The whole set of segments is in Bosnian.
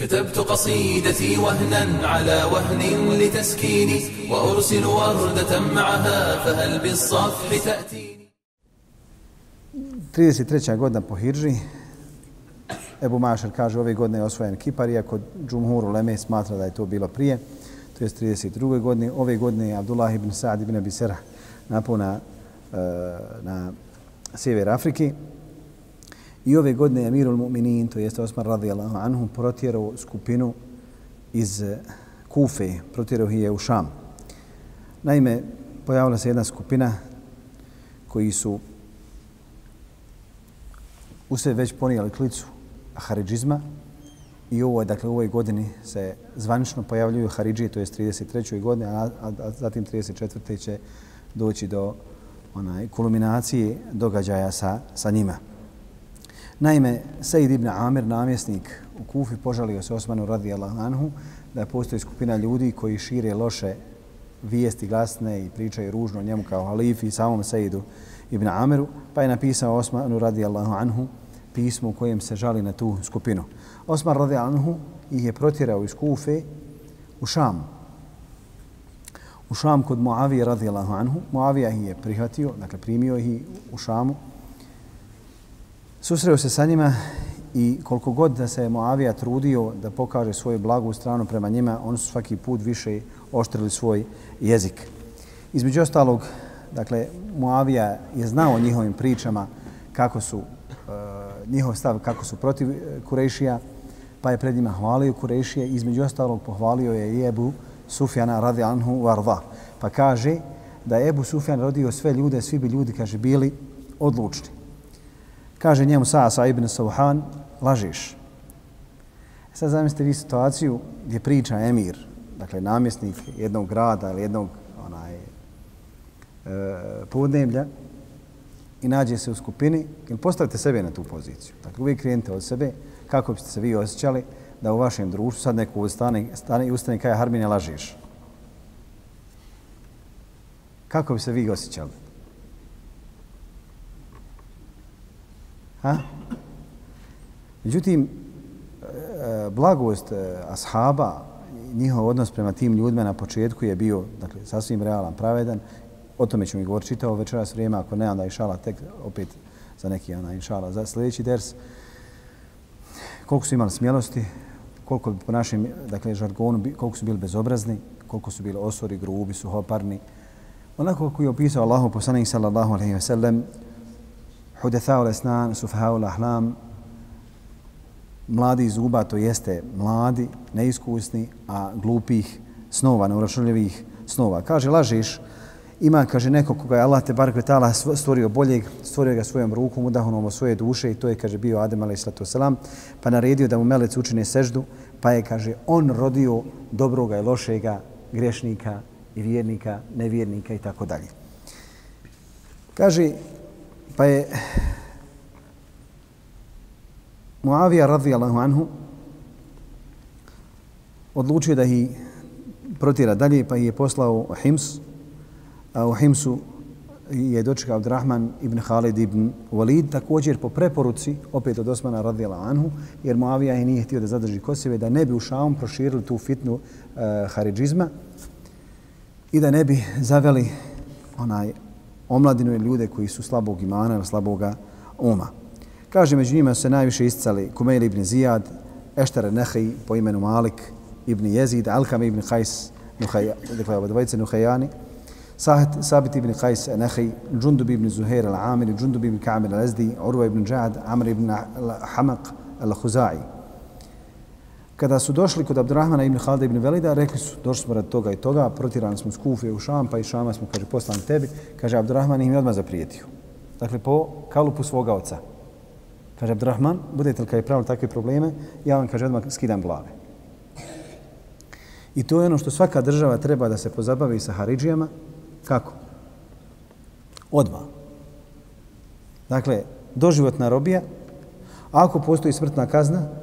كتبت قصيدتي وهنا على وهن لتسكيني وأرسل وردة معها فهل بالصفح تأتيني 33. godina po Hidži, Ebu Mašar kaže ove godine je osvojen Kipar, iako Džumhur Leme smatra da je to bilo prije, to je 32. godine. Ove godine je Abdullah ibn Sa'd ibn Abi Serah napao na, uh, na sjever Afriki. I ove godine je Amirul Mu'minin, to jeste Osmar radijallahu anhu, protjerao skupinu iz eh, Kufe, protjerao je u Šam. Naime, pojavila se jedna skupina koji su u sve već ponijeli klicu haridžizma i ovo je, dakle, u ovoj godini se zvanično pojavljuju haridžije, to je 33. godine, a, a, a zatim 34. će doći do onaj kulminacije događaja sa, sa njima. Naime, Sejid ibn Amir, namjesnik u Kufi, požalio se Osmanu radijallahu anhu da postoji skupina ljudi koji šire loše vijesti glasne i pričaju ružno o njemu kao halifi i samom Sejidu ibn Amiru, pa je napisao Osmanu radijallahu anhu pismo u kojem se žali na tu skupinu. Osman radijallahu anhu ih je protjerao iz Kufe u Šam. U Šam kod Muavije radijallahu anhu. Muavija ih je prihvatio, dakle primio ih u Šamu susreo se sa njima i koliko god da se Moavija trudio da pokaže svoju blagu stranu prema njima, oni su svaki put više oštrili svoj jezik. Između ostalog, dakle, Moavija je znao njihovim pričama kako su, e, njihov stav kako su protiv e, Kurešija, pa je pred njima hvalio Kurešije. Između ostalog, pohvalio je i Ebu Sufjana radi Anhu Varva. Pa kaže da je Ebu Sufjan rodio sve ljude, svi bi ljudi, kaže, bili odlučni. Kaže njemu Sasa ibn Sauhan, lažiš. E sad zamislite vi situaciju gdje priča emir, dakle namjesnik jednog grada ili jednog onaj, e, podneblja i nađe se u skupini ili postavite sebe na tu poziciju. Dakle, uvijek krenite od sebe kako biste se vi osjećali da u vašem društvu sad neko ustane, stane i ustane kaj Harmine lažiš. Kako bi se vi osjećali? Ha? Međutim, blagost e, ashaba, njihov odnos prema tim ljudima na početku je bio dakle, sasvim realan, pravedan. O tome ćemo i govoriti čitao večeras vrijeme, ako ne, onda išala tek opet za neki ona inšala za sljedeći ders. Koliko su imali smjelosti, koliko po našem dakle, žargonu, koliko su bili bezobrazni, koliko su bili osori, grubi, suhoparni. Onako kako je opisao Allahu poslanik sallallahu alaihi wa sallam, Hudethaul Esnan, sufahao Ahlam, mladi zuba, to jeste mladi, neiskusni, a glupih snova, neurašuljivih snova. Kaže, lažiš, ima, kaže, neko koga je Allah te bar kvetala stvorio boljeg, stvorio ga svojom rukom, udahunom svoje duše i to je, kaže, bio Adem a.s. pa naredio da mu melec učine seždu, pa je, kaže, on rodio dobroga i lošega, grešnika i vjernika, nevjernika i tako dalje. Kaže, Pa je Muavija radijallahu anhu odlučio da ih protira dalje, pa ih je poslao u Hims. A u Himsu je dočekao Abdurrahman ibn Khalid ibn Walid, također po preporuci, opet od Osmana radijallahu anhu, jer Muavija je nije htio da zadrži kod da ne bi u Šaom proširili tu fitnu uh, haridžizma i da ne bi zaveli onaj omladinu i ljude koji su slabog imana ili slaboga uma. Kaže, među njima se najviše isticali Kumail ibn Zijad, Eštar Nehaj po imenu Malik ibn Jezid, Alkam ibn Hajs, dakle, ova dvojice Nuhajani, Sabit ibn Qais Anahi, Džundub ibn Zuhair al-Amir, Džundub ibn Kamil al-Azdi, Urva ibn Džad, Amr ibn Hamak al-Huzai kada su došli kod Abdurrahmana ibn Halda ibn Velida, rekli su, došli smo rad toga i toga, protirani smo s u Šam, pa i Šama smo, kaže, poslani tebi. Kaže, Abdurrahman im je odmah zaprijetio. Dakle, po kalupu svoga oca. Kaže, Abdurrahman, budete li kada je pravili takve probleme, ja vam, kaže, odmah skidam glave. I to je ono što svaka država treba da se pozabavi sa Haridžijama. Kako? Odmah. Dakle, doživotna robija, ako postoji smrtna kazna,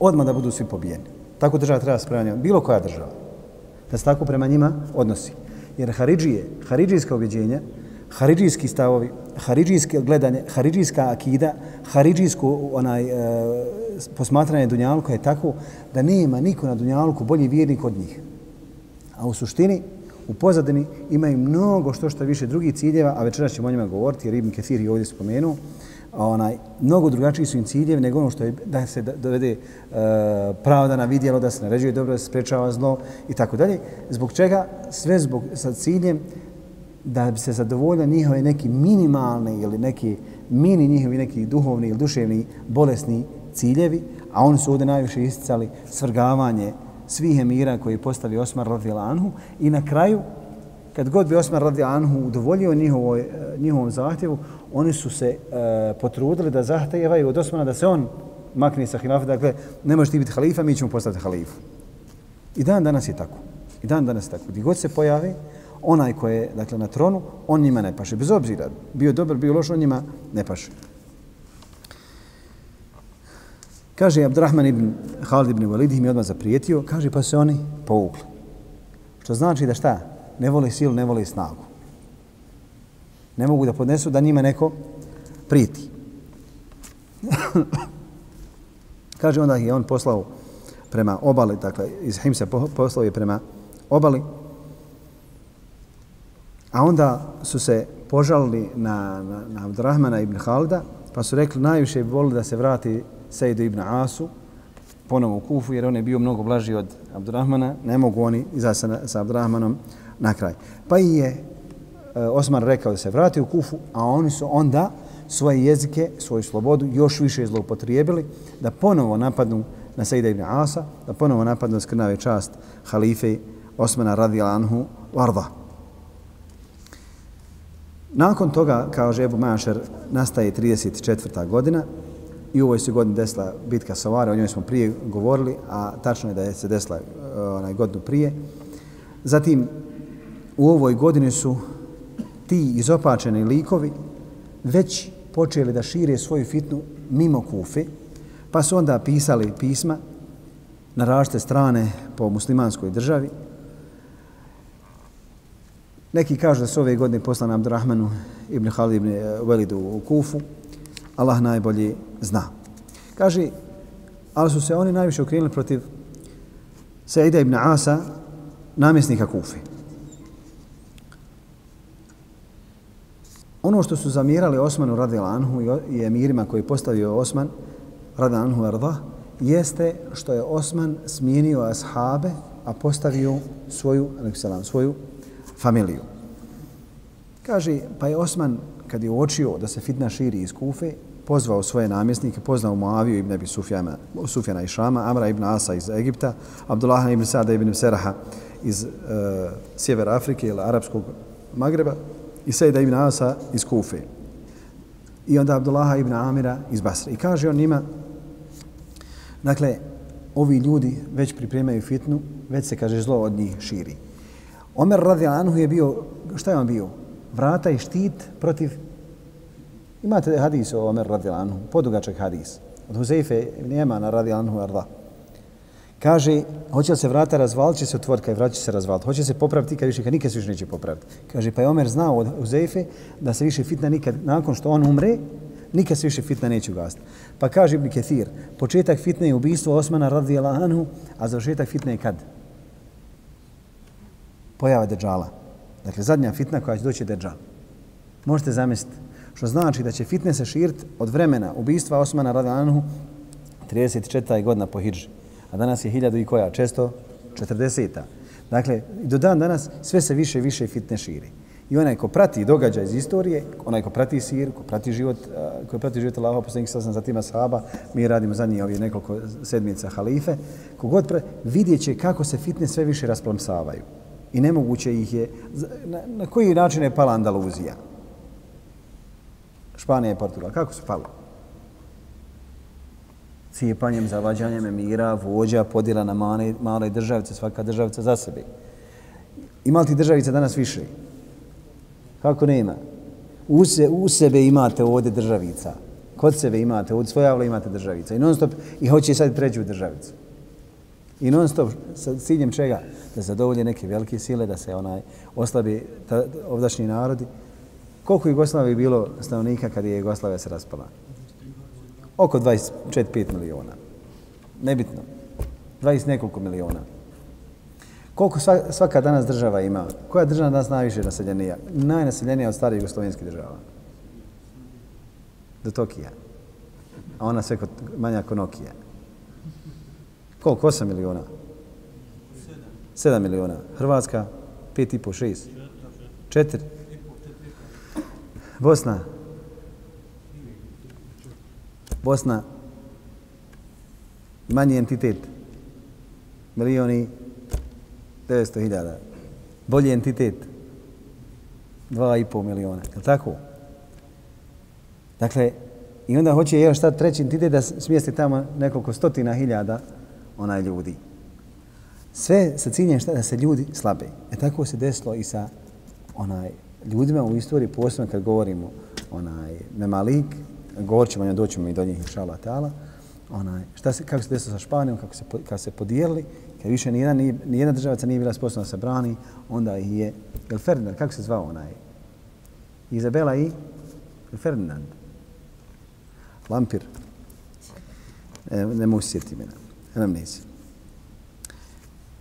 odmah da budu svi pobijeni. Tako država treba spremanje, Bilo koja država. Da se tako prema njima odnosi. Jer Haridžije, Haridžijska objeđenja haridžijski stavovi, haridžijski gledanje, haridžijska akida, haridžijsko onaj, e, posmatranje Dunjaluka je tako da nema niko na Dunjaluku bolji vjernik od njih. A u suštini, u pozadini imaju mnogo što što više drugih ciljeva, a večeras ćemo o njima govoriti, jer Ibn Kathir je ovdje spomenuo, a onaj, mnogo drugačiji su im ciljevi nego ono što je da se dovede e, pravda na vidjelo, da se naređuje dobro, da se sprečava zlo i tako dalje. Zbog čega? Sve zbog sa ciljem da bi se zadovoljio njihove neki minimalni ili neki mini njihovi neki duhovni ili duševni bolesni ciljevi, a oni su ovdje najviše isticali svrgavanje svih emira koji postavi Osmar radijala Anhu i na kraju kad god bi Osmar radi Anhu udovoljio njihovoj, e, njihovom zahtjevu, oni su se e, potrudili da zahtjevaju od Osmana da se on makne sa hilafa, dakle ne možeš ti biti halifa, mi ćemo postaviti halifu. I dan danas je tako. I dan danas je tako. Gdje god se pojavi, onaj ko je dakle, na tronu, on njima ne paše. Bez obzira, bio dobar, bio loš, on njima ne paše. Kaže Abdurrahman ibn Khalid ibn Walid im je odmah zaprijetio, kaže pa se oni povukli. Što znači da šta? Ne vole silu, ne vole snagu. Ne mogu da podnesu da njima neko prijeti. kaže onda je on poslao prema obali, dakle iz Himsa poslao je prema obali, A onda su se požalili na, na, na Abdurrahmana ibn Khalida, pa su rekli najviše bi volili da se vrati Sejdu ibn Asu ponovo u Kufu, jer on je bio mnogo blaži od Abdurrahmana, ne mogu oni izaći sa, sa Abdurrahmanom na kraj. Pa i je e, Osman rekao da se vrati u Kufu, a oni su onda svoje jezike, svoju slobodu još više zloupotrijebili da ponovo napadnu na Sejda ibn Asa, da ponovo napadnu skrnave čast halife Osmana radijalanhu anhu Varda. Nakon toga, kao Ebu Mašer, nastaje 34. godina i u ovoj se godini desila bitka Savara, o njoj smo prije govorili, a tačno je da je se desila e, onaj godinu prije. Zatim, u ovoj godini su ti izopačeni likovi već počeli da šire svoju fitnu mimo Kufe, pa su onda pisali pisma na različite strane po muslimanskoj državi, Neki kažu da su ove godine poslana Abdurrahmanu ibn Khalid ibn Velidu u Kufu. Allah najbolji zna. Kaže, ali su se oni najviše okrenuli protiv Saida ibn Asa, namjesnika Kufi. Ono što su zamjerali Osmanu radi i emirima koji postavio Osman radi Anhu Arda, jeste što je Osman smijenio ashabe, a postavio svoju, svoju familiju. Kaže, pa je Osman, kad je uočio da se fitna širi iz Kufe, pozvao svoje namjesnike, poznao Muaviju ibn Abi Sufjana, Sufjana i Šama, Amra ibn Asa iz Egipta, Abdullah ibn Sada ibn Seraha iz eh, e, Sjever Afrike ili arapskog Magreba i Sejda ibn Asa iz Kufe. I onda Abdullaha ibn Amira iz Basre. I kaže on njima, dakle, ovi ljudi već pripremaju fitnu, već se, kaže, zlo od njih širi. Omer radi Anhu je bio, šta je on bio? Vrata i štit protiv... Imate hadis o Omer radijal Anhu, podugačak hadis. Od Huzeife Njemana radijal Anhu Arda. Kaže, hoće li se vrata razvaliti, će se otvoriti, kaj vrat će se razvaliti. Hoće se popraviti, kaj više, kad nikad se više neće popraviti. Kaže, pa je Omer znao od Huzeife da se više fitna nikad, nakon što on umre, nikad se više fitna neće ugasiti. Pa kaže Ibn Kethir, početak fitne je ubistvo Osmana radijal Anhu, a završetak fitne je kad? pojava Dejjala. Dakle, zadnja fitna koja će doći je Dejjal. Možete zamisliti. Što znači da će fitne se širiti od vremena ubistva Osmana Radanhu 34. godina po Hidži. A danas je hiljadu i koja? Često 40. Dakle, do dan danas sve se više i više fitne širi. I onaj ko prati događaj iz istorije, onaj ko prati sir, ko prati život, ko prati život Allaha poslanik sa sam za tima sahaba, mi radimo za njih ovih nekoliko sedmica halife, kogod pre, vidjet će kako se fitne sve više rasplomsavaju i nemoguće ih je... Na, na koji način je pala Andaluzija? Španija i Portugal. Kako su pali? Cijepanjem, zavađanjem emira, vođa, podjela na male, male državice, svaka državica za sebe. Ima li ti državice danas više? Kako nema? U, se, u sebe imate ovdje državica. Kod sebe imate, od svoje avle imate državica. I non stop, i hoće sad pređu državicu. I non stop, sa ciljem čega? Da zadovolje neke velike sile, da se onaj oslabi ta, ovdašnji narodi. Koliko je Jugoslavije bilo stanovnika kad je Jugoslavija se raspala? Oko 24-5 miliona. Nebitno. 20 nekoliko miliona. Koliko svaka danas država ima? Koja država danas najviše naseljenija? Najnaseljenija od starih jugoslovenskih država. Do Tokija. A ona sve manja kod Nokija. Koliko? 8 miliona? 7 miliona. Hrvatska? 5,5, 6. 4. Bosna? Bosna? Manji entitet? Milioni? 900 hiljada. Bolji entitet? 2,5 miliona. Je tako? Dakle, i onda hoće još šta treći entitet da smijesti tamo nekoliko stotina hiljada onaj ljudi. Sve sa ciljem šta da se ljudi slabe. E tako se desilo i sa onaj ljudima u istoriji, posebno kad govorimo onaj Memalik, govorit ćemo, doćemo i do njih, inšala ta'ala, onaj, šta se, kako se desilo sa Španijom, kako se, kako se podijelili, kad više nijedan, nijedna državaca nije bila sposobna da se brani, onda ih je, jel Ferdinand, kako se zvao onaj? Izabela i Ferdinand. Lampir. E, ne mogu sjetiti imena. Nemam nisi.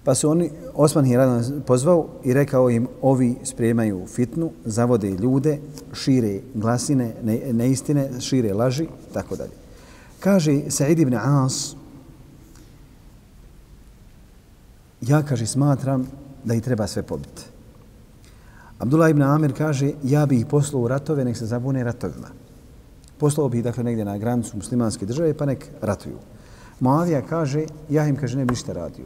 Pa su oni, Osman ih pozvao i rekao im, ovi spremaju fitnu, zavode ljude, šire glasine, ne, neistine, šire laži, tako dalje. Kaže Sa'id ibn As, ja, kaže, smatram da ih treba sve pobiti. Abdullah ibn Amir kaže, ja bih ih poslao u ratove, nek se zabune ratovima. Poslao bih, dakle, negdje na granicu muslimanske države, pa nek ratuju. Moavija kaže, ja im, kaže, ne bi ništa radio.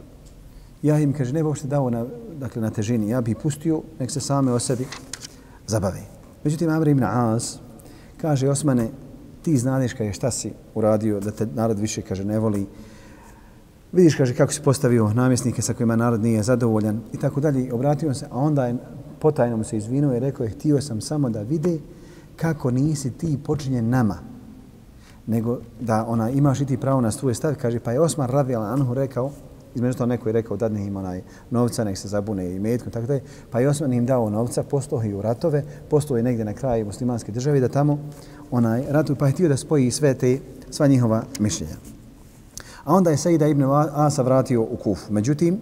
Ja im, kaže, ne bi uopšte dao na, dakle, na težini. Ja bih pustio, nek se same o sebi zabave. Međutim, Amr ibn As kaže, Osmane, ti znadeš kaže, šta si uradio, da te narod više, kaže, ne voli. Vidiš, kaže, kako si postavio namjesnike sa kojima narod nije zadovoljan i tako dalje. Obratio se, a onda je potajno mu se izvinuo i rekao je, htio sam samo da vide kako nisi ti počinjen nama, nego da ona imaš i ti pravo na svoje stav. Kaže, pa je Osman radijalan Anhu rekao, između to neko je rekao da im onaj novca, nek se zabune i metkom, tako da je. Pa i Osman im dao novca, postoji u ratove, postoji negdje na kraju muslimanske države da tamo onaj ratu, pa je htio da spoji sve te, sva njihova mišljenja. A onda je Sejda ibn Asa vratio u Kufu. Međutim,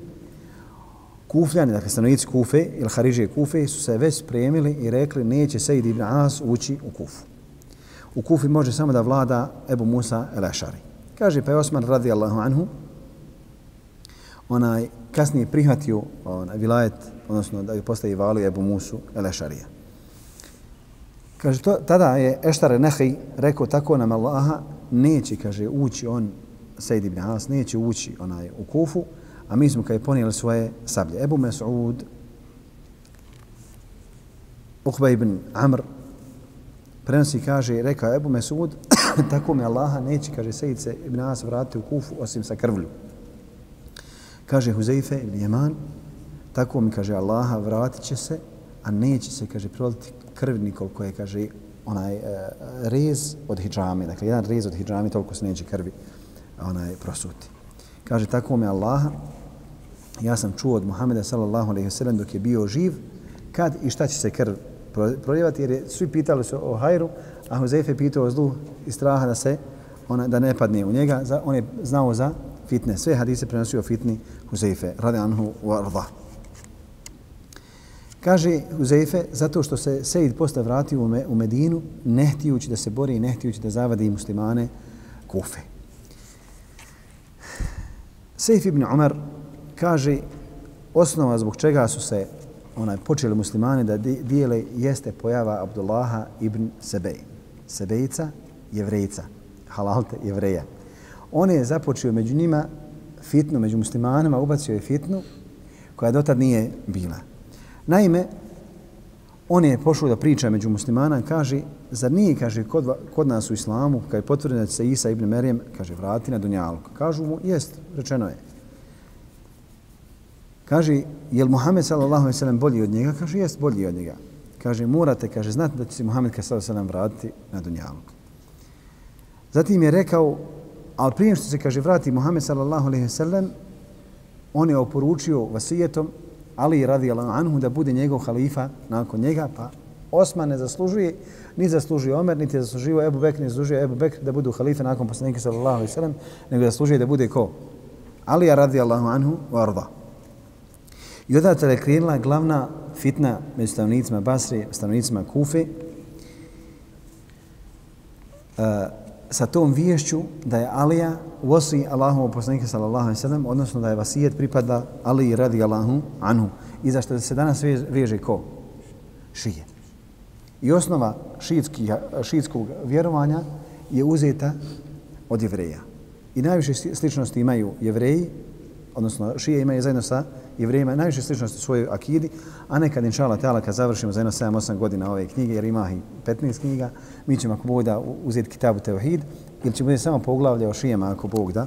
Kufljani, dakle stanovnici Kufe ili Harižije Kufe su se već spremili i rekli neće Sejid ibn As ući u Kufu. U Kufi može samo da vlada Ebu Musa el Ešari. Kaže pa je Osman radijallahu anhu onaj kasnije prihvatio onaj vilajet, odnosno da je postavi vali Ebu Musu Elešarija. Kaže, to, tada je Eštare Nehi rekao tako nam Allaha, neće, kaže, ući on, Sejdi ibn Has, neće ući onaj u Kufu, a mi smo kaj ponijeli svoje sablje. Ebu Mes'ud, Uqba ibn Amr, prenosi kaže, rekao Ebu Mes'ud, tako mi Allaha neće, kaže Sejid se ibn As vratiti u Kufu osim sa krvlju. Kaže Huzeife ibn Jeman, tako mi kaže Allaha vratit će se, a neće se, kaže, proliti krvni koliko je, kaže, onaj e, rez od hijjami, dakle, jedan rez od hijjami, toliko se neće krvi onaj prosuti. Kaže, tako mi Allaha, ja sam čuo od Muhameda sallallahu alejhi ve sellem dok je bio živ kad i šta će se krv proljevati jer je, svi pitali se o hajru a Huzeyfe pitao o zlu i straha da se ona da ne padne u njega za, on je znao za fitne sve hadise prenosio fitni Huzeife, radi anhu wa arda Kaže Huzeife, zato što se Sejid posle vratio u, Medinu, ne htijući da se bori i ne htijući da zavadi muslimane kufe. Sejf ibn Umar kaže osnova zbog čega su se onaj počeli muslimani da dijele jeste pojava Abdullaha ibn Sebej. Sebejca, jevrejca, halalte, jevreja. On je započeo među njima fitnu, među muslimanima, ubacio je fitnu koja dotad nije bila. Naime, on je pošao da priča među muslimana, kaže, zar nije, kaže, kod, kod nas u islamu, kad je potvrđeno da se Isa ibn Merijem, kaže, vrati na Dunjaluk. Kažu mu, jest, rečeno je. Kaže, je li Muhammed sallallahu bolji od njega? Kaže, jest bolji od njega. Kaže, morate, kaže, znate da će se Muhammed sallallahu vratiti na Dunjaluk. Zatim je rekao, ali prije što se, kaže, vrati Muhammed sallallahu alaihi sallam, on je oporučio vasijetom Ali radi anhu da bude njegov halifa nakon njega, pa Osman ne zaslužuje, ni zaslužuje Omer, niti zaslužio Ebu Bekr, ni zaslužuje Ebu Bekr da budu halife nakon poslanika sallallahu alaihi sallam, nego zaslužuje da bude ko? Ali radijallahu anhu wa arda. I odatle je krenula glavna fitna među stanovnicima Basri, stanovnicima Kufe, uh, sa tom viješću da je Alija vosi Allahom poslanika sallallahu alejhi ve sellem odnosno da je vasijet pripada Ali radi Allahu anhu. I zašto se danas veže ko? Šije. I osnova šiitski šiitskog vjerovanja je uzeta od jevreja. I najviše sličnosti imaju jevreji odnosno šije imaju zajedno sa jevrejima najviše sličnosti u svojoj akidi, a nekad inšala teala kad završimo za jedno 7-8 godina ove knjige, jer ima i 15 knjiga, mi ćemo ako Bog da uzeti kitabu Teohid, ili će bude samo poglavlje o šijema ako Bog da,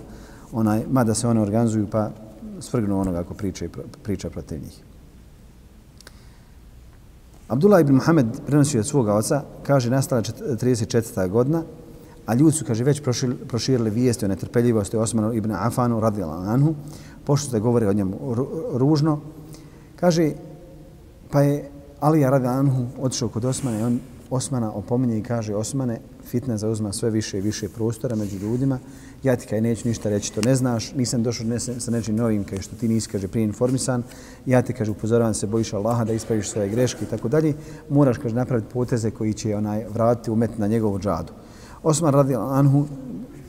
onaj, mada se one organizuju pa svrgnu onoga ako priča, priča protiv njih. Abdullah ibn Muhammed prenosio od svoga oca, kaže, nastala 34. godina, a ljudi su, kaže, već proširili vijesti o netrpeljivosti Osmanu ibn Afanu, radijalahu anhu, pošto se govori o njemu ružno, kaže, pa je Alija radi Anhu otišao kod Osmana i on Osmana opominje i kaže Osmane, fitna zauzma sve više i više prostora među ljudima, ja ti kaj neću ništa reći, to ne znaš, nisam došao ne, sa nečim novim kaj što ti nisi, kaže, prije informisan, ja ti, kaže, upozoravam se, bojiš Allaha da ispraviš svoje greške i tako dalje, moraš, kaže, napraviti poteze koji će onaj vratiti umet na njegovu džadu. Osman radi Anhu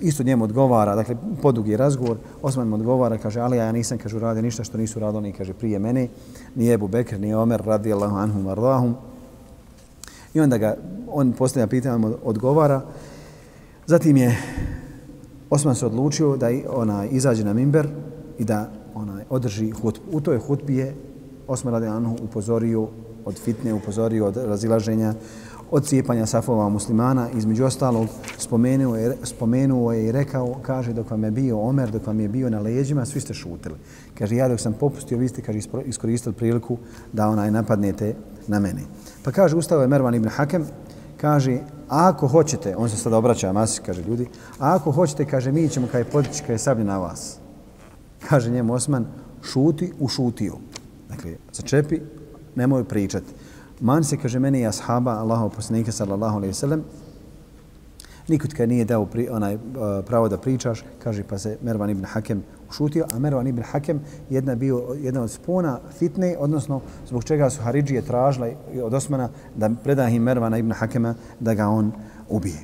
isto njemu odgovara, dakle, podugi razgovor, Osman mu odgovara, kaže, ali ja nisam, kaže, uradio ništa što nisu radili, ni, kaže, prije mene, ni Ebu Bekr, ni Omer, radijallahu anhum, mardahum. I onda ga, on postavlja pitanje, odgovara. Zatim je Osman se odlučio da ona izađe na mimber i da ona održi hutbu. U toj hutbi je Osman radijallahu anhu upozorio od fitne, upozorio od razilaženja, od cijepanja safova muslimana, između ostalog spomenuo je, spomenuo je i rekao, kaže, dok vam je bio Omer, dok vam je bio na leđima, svi ste šutili. Kaže, ja dok sam popustio, vi ste, kaže, iskoristili priliku da onaj napadnete na mene. Pa kaže, ustao je Mervan ibn Hakem, kaže, ako hoćete, on se sada obraća masi, kaže ljudi, ako hoćete, kaže, mi ćemo kaj podići kaj sablje na vas. Kaže njemu Osman, šuti, ušutio. Dakle, začepi, nemoj pričati. Man se, kaže, meni i ashaba Allahov poslanika sallallahu alaihi sallam, nikud kad nije dao pri, onaj, e, pravo da pričaš, kaže, pa se Mervan ibn Hakem ušutio, a Mervan ibn Hakem jedna bio jedna od spona fitne, odnosno zbog čega su Haridžije tražile od Osmana da predah im Mervana ibn Hakema da ga on ubije.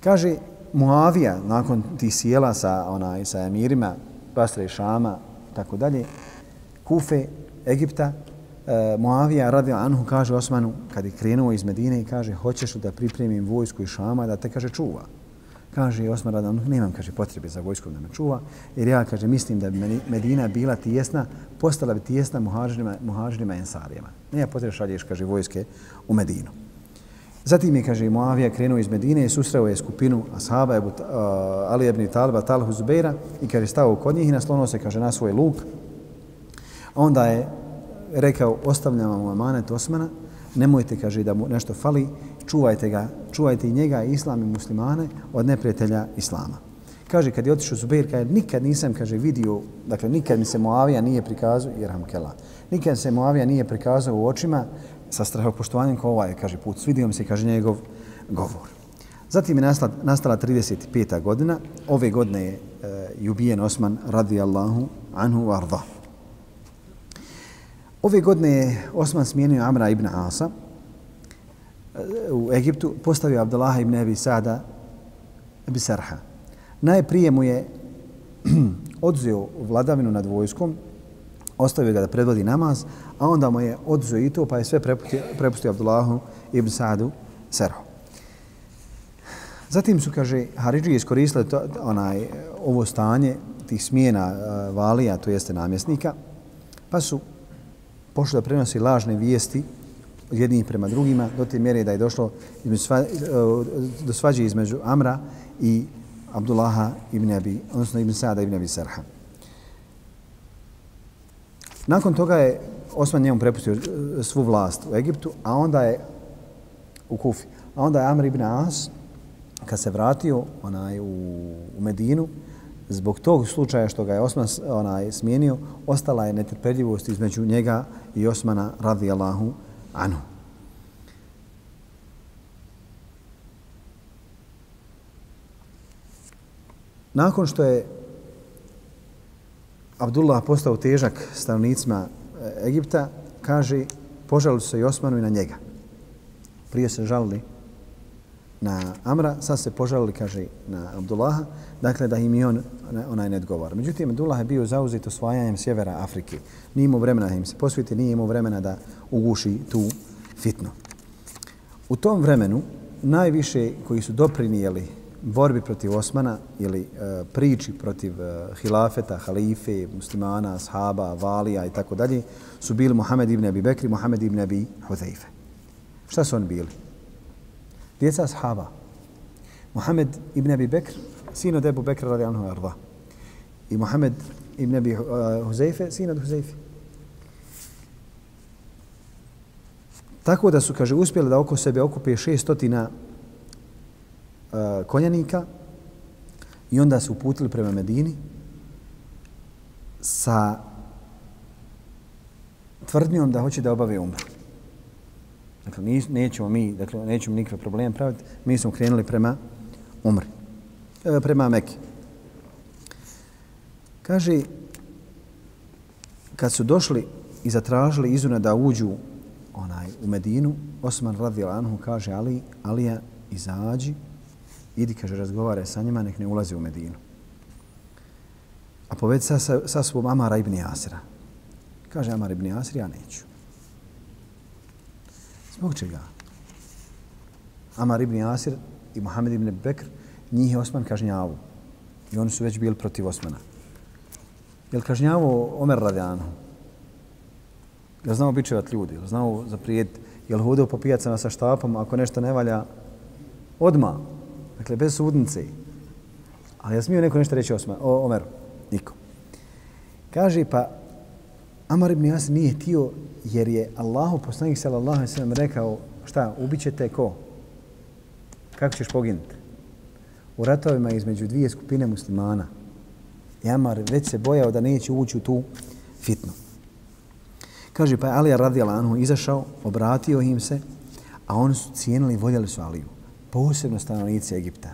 Kaže, Muavija, nakon tih sjela sa, onaj, sa emirima, Basra i Šama, tako dalje, Kufe, Egipta, E, Muavija radi Anhu kaže Osmanu kad je krenuo iz Medine i kaže hoćeš da pripremim vojsku i Šama da te kaže čuva. Kaže Osman radi Anhu nemam kaže potrebe za vojskom da me čuva jer ja kaže mislim da bi Medina bila tijesna postala bi tijesna muhađirima, muhađirima i ensarijama. Nema potrebe šalješ kaže vojske u Medinu. Zatim je, kaže, Muavija krenuo iz Medine i susreo je skupinu ashaba, Ebu, uh, Ali ibn Talba, Talhu Zubeira i kaže, stao kod njih i naslonuo se, kaže, na svoj luk. Onda je rekao, ostavljam vam amanet Osmana, nemojte, kaže, da mu nešto fali, čuvajte ga, čuvajte i njega, islam i muslimane, od neprijatelja islama. Kaže, kad je otišao Zubair, kaže, nikad nisam, kaže, vidio, dakle, nikad mi se Moavija nije prikazao, jer Kela, nikad se Moavija nije prikazao u očima sa strahopoštovanjem kao ovaj, kaže, put. Svidio mi se, kaže, njegov govor. Zatim je nastala, nastala 35. godina. Ove godine je e, ubijen Osman radijallahu anhu arda. Ove godine je Osman smijenio Amra ibn Asa e, u Egiptu, postavio Abdullaha ibn Abi Sada ibn Sarha. Najprije mu je odzeo vladavinu nad vojskom, ostavio ga da predvodi namaz, a onda mu je odzeo i to, pa je sve prepustio, prepustio Abdullahu ibn Sadu Sarhu. Zatim su, kaže, Haridži iskoristili to, onaj, ovo stanje tih smjena uh, valija, to jeste namjesnika, pa su pošlo da prenosi lažne vijesti jednih prema drugima do te mjere da je došlo sva, e, do svađe između Amra i Abdullaha ibn Abi, odnosno ibn Sada ibn Abi Sarha. Nakon toga je Osman njemu prepustio e, svu vlast u Egiptu, a onda je u Kufi. A onda je Amr ibn As, kad se vratio onaj, u, u Medinu, zbog tog slučaja što ga je Osman onaj, smijenio, ostala je netrpeljivost između njega i Osmana radijallahu anhu. Nakon što je Abdullah postao težak stanovnicima e, Egipta, kaže, požalili su se i Osmanu i na njega. Prije se žalili na Amra, sad se požalili, kaže, na Abdullaha, dakle da im i on onaj ne odgovara. Međutim, Abdullah je bio zauzet osvajanjem sjevera Afrike. Nije imao vremena da im se posviti, nije imao vremena da uguši tu fitnu. U tom vremenu najviše koji su doprinijeli borbi protiv Osmana ili e, priči protiv e, hilafeta, halife, muslimana, ashaba, valija i tako dalje, su bili Muhammed ibn Abi Bekri, Muhammed ibn Abi Hudhaife. Šta su oni bili? Djeca ashaba. Muhammed ibn Abi Bekr, sin od Ebu Bekra radi anhu arda. I Muhammed ibn Abi uh, Huzaife, sin od Huzaife. Tako da su, kaže, uspjeli da oko sebe okupe šestotina uh, konjanika i onda su uputili prema Medini sa tvrdnjom da hoće da obave umru. Dakle, nećemo mi, dakle, nećemo nikakve probleme praviti. Mi smo krenuli prema umri. E, prema Mekke. Kaže, kad su došli i zatražili izuna da uđu onaj u Medinu, Osman radi Anhu kaže Ali, Alija, izađi, idi, kaže, razgovaraj sa njima, nek ne ulazi u Medinu. A povedi sa, sa, sa svom Amara ibn Jasira. Kaže Amar ibn Jasir, ja neću. Zbog čega? Amar ibn Asir i Mohamed ibn Bekr, njih je Osman kažnjavu. I oni su već bili protiv Osmana. Je li kažnjavu Omer Radjanu? Je li znao bičevat ljudi? Je li znao zaprijed? Je li hudio po pijacama sa štapom ako nešto ne valja? Odma. Dakle, bez sudnice. Ali je smio neko nešto reći Osman, o, Omeru? Niko. Kaže, pa Amar ibn Yasir nije htio jer je Allahu poslanik sallallahu alejhi ve sellem rekao šta ubićete ko? Kako ćeš poginuti u ratovima između dvije skupine muslimana. Amar već se bojao da neće ući u tu fitnu. Kaže pa Ali radijallahu anhu izašao obratio im se a oni su cijenili i voljeli su Aliju posebno stanovnici Egipta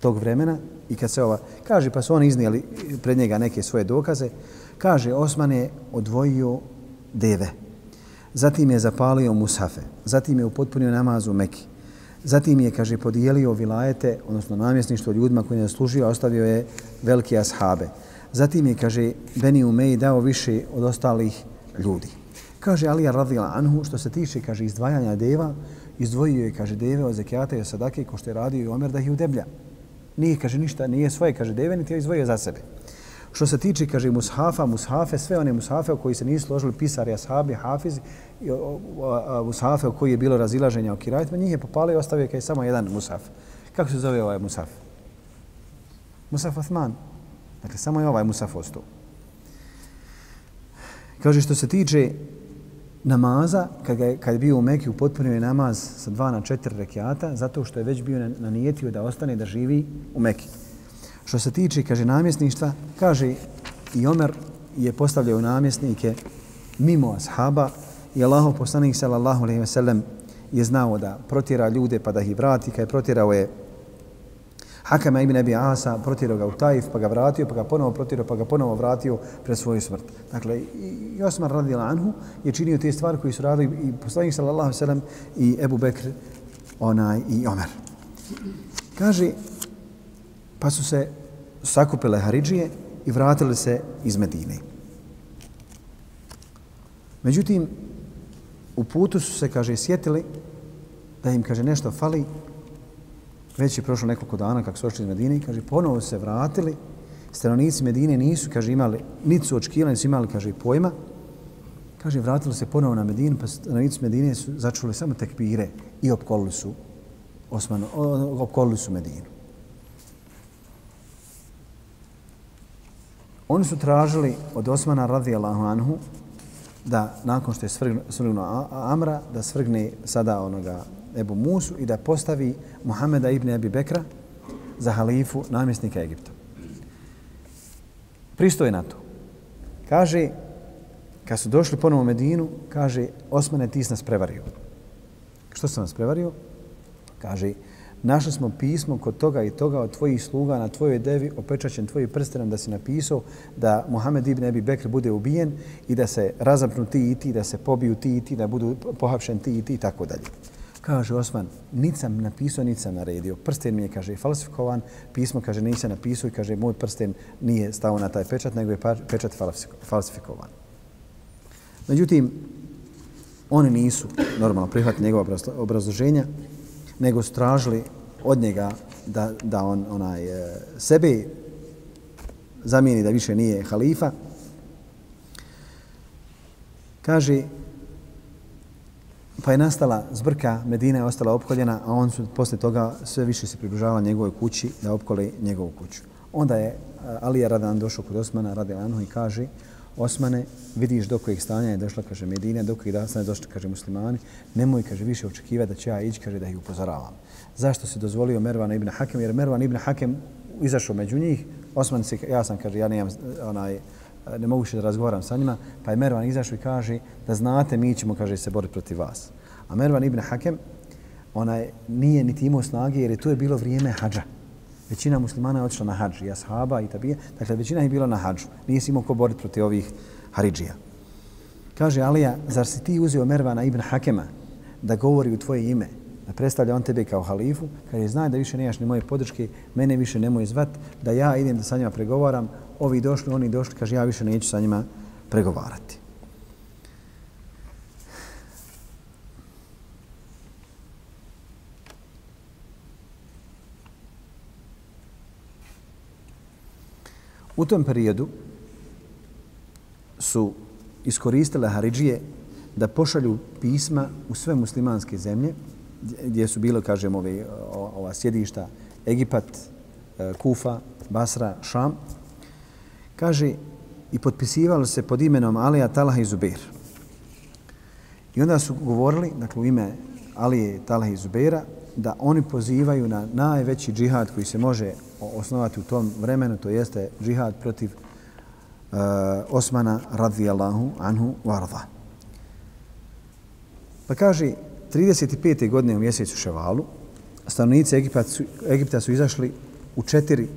tog vremena i kad se ova kaže pa su oni iznijeli pred njega neke svoje dokaze Kaže, Osman je odvojio deve. Zatim je zapalio mushafe. Zatim je upotpunio namaz u Meki. Zatim je, kaže, podijelio vilajete, odnosno namjesništvo ljudima koji je služio, ostavio je velike ashabe. Zatim je, kaže, Beni Umeji dao više od ostalih ljudi. Kaže Alija radila anhu, što se tiče, kaže, izdvajanja deva, izdvojio je, kaže, deve od zekijata i sadake, ko što je radio i Omer da ih udeblja. Nije, kaže, ništa, nije svoje, kaže, deve, niti je izdvojio za sebe. Što se tiče, kaže, mushafa, mushafe, sve one mushafe o koji se nisu složili pisari, ashabi, hafiz, mushafe o koji je bilo razilaženja o kirajitima, njih je popalio i ostavio kaj samo jedan mushaf. Kako se zove ovaj mushaf? Mushaf Othman. Dakle, samo je ovaj mushaf ostao. Kaže, što se tiče namaza, kad, ga, kad je bio u Mekiju, potpunio je namaz sa dva na četiri rekiata, zato što je već bio na nijetio da ostane da živi u Mekiju. Što se tiče, kaže, namjesništva, kaže i Omer je postavljao namjesnike mimo ashaba i Allahov poslanik sallallahu alejhi ve sellem je znao da protjera ljude pa da ih vrati, kad je protjerao je Hakama ibn Abi Asa, protjerao ga u Taif, pa ga vratio, pa ga ponovo protjerao, pa ga ponovo vratio pred svoju smrt. Dakle, i Osman radila anhu je činio te stvari koji su radili i poslanik sallallahu alejhi ve sellem i Ebu Bekr onaj, i Omer. Kaže, pa su se sakupile Haridžije i vratili se iz Medine. Međutim, u putu su se, kaže, sjetili da im, kaže, nešto fali. Već je prošlo nekoliko dana kako su ošli iz Medine i, kaže, ponovo se vratili. Stanovnici Medine nisu, kaže, imali, niti su očekivali, nisu imali, kaže, pojma. Kaže, vratili se ponovo na Medinu, pa stanovnici Medine su začuli samo tekbire i opkolili su Osmanu, opkolili su Medinu. Oni su tražili od Osmana radijallahu anhu da nakon što je svrgnuo Amra, da svrgne sada onoga Ebu Musu i da postavi Muhameda ibn Abi Bekra za halifu namjesnika Egipta. Pristoje na to. Kaže, kad su došli ponovo u Medinu, kaže, Osmane, ti nas prevario. Što sam nas prevario? Kaže, našli smo pismo kod toga i toga od tvojih sluga na tvojoj devi, opečaćen tvojim prstenom da si napisao da Muhammed ibn Abi Bekr bude ubijen i da se razapnu ti i ti, da se pobiju ti i ti, da budu pohapšen ti i ti i tako dalje. Kaže Osman, nisam sam napisao, niti sam naredio. Prsten mi je, kaže, falsifikovan, pismo, kaže, nisam napisao i kaže, moj prsten nije stao na taj pečat, nego je pečat falsifikovan. Međutim, oni nisu normalno prihvatili njegova obrazloženja, nego su tražili od njega da, da on onaj e, sebe zamijeni da više nije halifa. Kaže, pa je nastala zbrka, Medina je ostala opkoljena, a on su posle toga sve više se približavali njegovoj kući da opkole njegovu kuću. Onda je e, Alija Radan došao kod Osmana, Rade i kaže, Osmane, vidiš do kojeg stanja je došla, kaže Medina, do kojeg stanja je došla, kaže muslimani, nemoj, kaže, više očekivati da će ja ići, kaže, da ih upozoravam. Zašto se dozvolio Mervana ibn Hakem? Jer Mervan ibn Hakem izašao među njih, Osman se, ja sam, kaže, ja nemam, onaj, ne mogu da razgovaram sa njima, pa je Mervan izašao i kaže da znate, mi ćemo, kaže, se boriti protiv vas. A Mervan ibn Hakem, onaj, nije niti imao snage jer je to je bilo vrijeme hađa. Većina muslimana je otišla na hađ, i ashaba i tabije, dakle većina je bila na hađu. Nije si imao ko boriti protiv ovih haridžija. Kaže Alija, zar si ti uzeo Mervana ibn Hakema da govori u tvoje ime, da predstavlja on tebe kao halifu, kaže, znaj da više nemaš ni moje podrške, mene više nemoj zvat, da ja idem da sa njima pregovaram, ovi došli, oni došli, kaže, ja više neću sa njima pregovarati. U tom periodu su iskoristile Haridžije da pošalju pisma u sve muslimanske zemlje, gdje su bilo, kažem, ove, ova sjedišta Egipat, e, Kufa, Basra, Šam. Kaže, i potpisivalo se pod imenom Alija, Talaha i Zubair. I onda su govorili, dakle, u ime Alije, Talaha i Zubaira, da oni pozivaju na najveći džihad koji se može osnovati u tom vremenu, to jeste džihad protiv uh, Osmana radijallahu anhu varda. Pa kaže, 35. godine u mjesecu Ševalu, stanovnici Egipta su, Egipta su izašli u četiri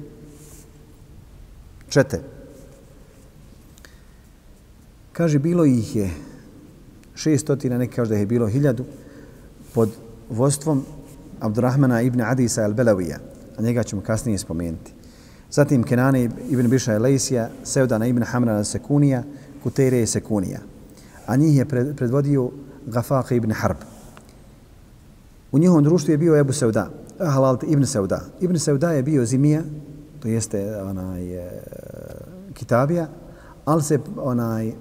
čete. Kaže, bilo ih je šestotina, neki kaže da je bilo hiljadu, pod vodstvom Abdurrahmana ibn Adisa al-Belavija, a njega ćemo kasnije spomenuti. Zatim Kenane ibn Biša Elejsija, Sevdana ibn Hamrana al-Sekunija, Kutere i Sekunija. A njih je predvodio Gafak ibn Harb. U njihovom društvu je bio Ebu Sevda, Halalt ibn Sevda. Ibn Sevda je bio zimija, to jeste onaj, e, kitabija, ali se onaj,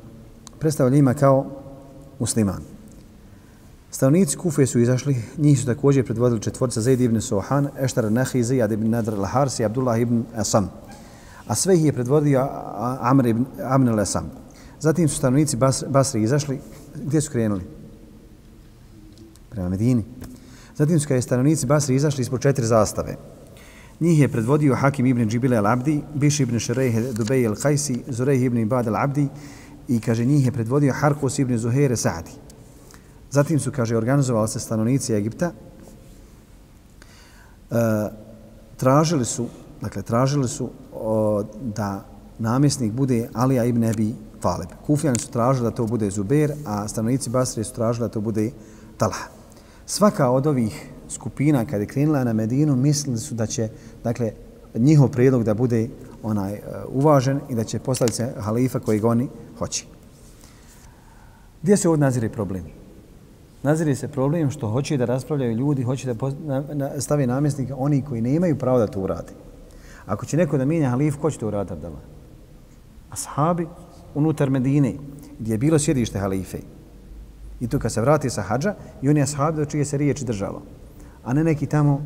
predstavlja ima kao musliman. Stavnici Kufe su izašli, njih su također predvodili četvorca Zaid ibn Sohan, Eštar Nahi, Zijad ibn Nadr al-Hars i Abdullah ibn Asam. A sve ih je predvodio Amr ibn Amr al-Asam. Zatim su stanovnici Bas, Basri izašli, gdje su krenuli? Prema Medini. Zatim su kada je stanovnici Basri izašli ispod četiri zastave. Njih je predvodio Hakim ibn Džibile al-Abdi, Biš ibn Šerejhe Dubej al-Kajsi, Zurejh ibn Ibad al-Abdi i kaže njih je predvodio Harkos ibn Zuhere Sa'di. Zatim su, kaže, organizovali se stanovnici Egipta. E, tražili su, dakle, tražili su o, da namjesnik bude Alija ibn Ebi Talib. Kufijani su tražili da to bude Zuber, a stanovnici Basrije su tražili da to bude Talha. Svaka od ovih skupina kada je krenula na Medinu mislili su da će dakle njihov prijedlog da bude onaj e, uvažen i da će postaviti se halifa koji oni hoće. Gdje se ovdje nazire problemi? Nazire se problem što hoće da raspravljaju ljudi, hoće da stave namjesnika oni koji ne imaju pravo da to uradi. Ako će neko da mijenja halif, ko će to uraditi Abdala? Ashabi unutar Medine, gdje je bilo sjedište halife. I tu kad se vrati sa hađa, i oni ashabi do čije se riječ držalo. A ne neki tamo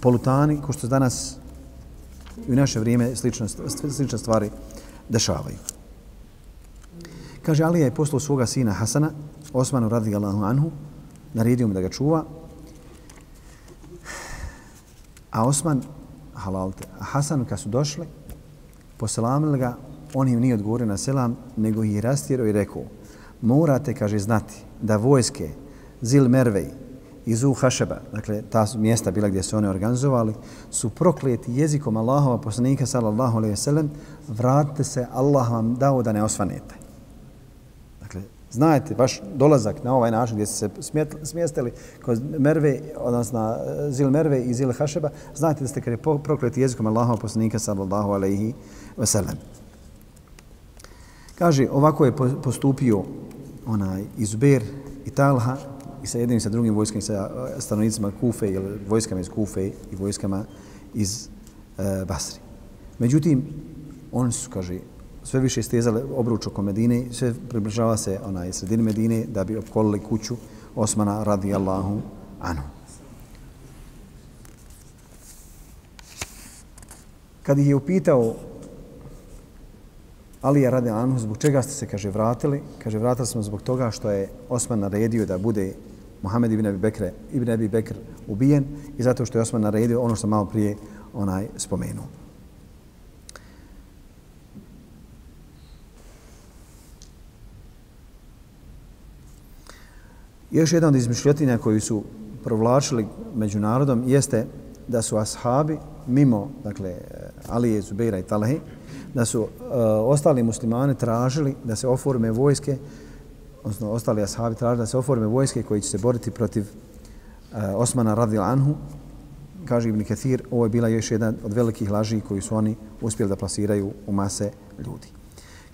polutani, ko što danas i u naše vrijeme slično, slične stvari dešavaju. Kaže, Alija je poslao svoga sina Hasana, Osmanu radijallahu anhu, naredio mu da ga čuva. A Osman, halalte, a Hasan kad su došli, poselamili ga, on im nije odgovorio na selam, nego ih rastjerao i rekao, morate, kaže, znati da vojske Zil Mervej i Zu Hašeba, dakle ta su mjesta bila gdje su one organizovali, su prokleti jezikom Allahova poslanika sallallahu alaihi sellem, vratite se, Allah vam dao da ne osvanete. Znajte, vaš dolazak na ovaj način gdje ste se smjestili kod Merve, odnosno e, Zil Merve i Zil Hašeba, znajte da ste kada je prokleti jezikom Allahova poslanika sallallahu alaihi wasallam. Kaže, ovako je postupio onaj Izber i Talha i sa jednim i sa drugim vojskama, sa e, stanovnicima Kufe ili vojskama iz Kufe i vojskama iz e, Basri. Međutim, oni su, kaže, sve više stezale obruč oko Medine, sve približava se onaj sredini Medine da bi opkolili kuću Osmana radijallahu anhu. Kad ih je upitao Ali je radi Anhu, zbog čega ste se, kaže, vratili? Kaže, vratili smo zbog toga što je Osman naredio da bude Muhammed ibn Abi Bekr, ibn Abi Bekr ubijen i zato što je Osman naredio ono što malo prije onaj spomenuo. Još jedan od izmišljotina koji su provlačili među narodom jeste da su ashabi mimo, dakle, Alije, Zubeira i Talahi, da su uh, ostali muslimani tražili da se oforme vojske, odnosno ostali ashabi tražili da se oforme vojske koji će se boriti protiv uh, Osmana radil anhu. Kaže Ibn Kathir, ovo je bila još jedna od velikih laži koji su oni uspjeli da plasiraju u mase ljudi.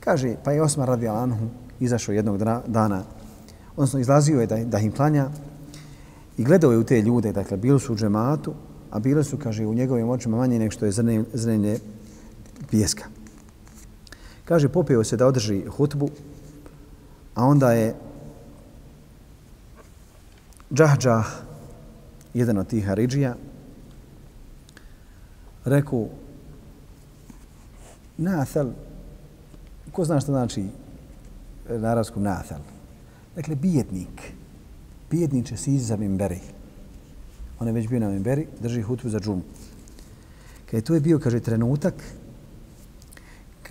Kaže, pa je Osman radil anhu izašao jednog dana, odnosno izlazio je da, da im klanja i gledao je u te ljude, dakle, bili su u džematu, a bili su, kaže, u njegovim očima manje nek što je zrnenje pijeska. Kaže, popio se da održi hutbu, a onda je Džahđah, jedan od tih Haridžija, rekao, Nathal, ko zna što znači na arabskom Nathal? Dakle, bijednik. Bijednik će si za Mimberi. On je već bio na Mimberi, drži hutbu za džumu. Kad je to je bio, kaže, trenutak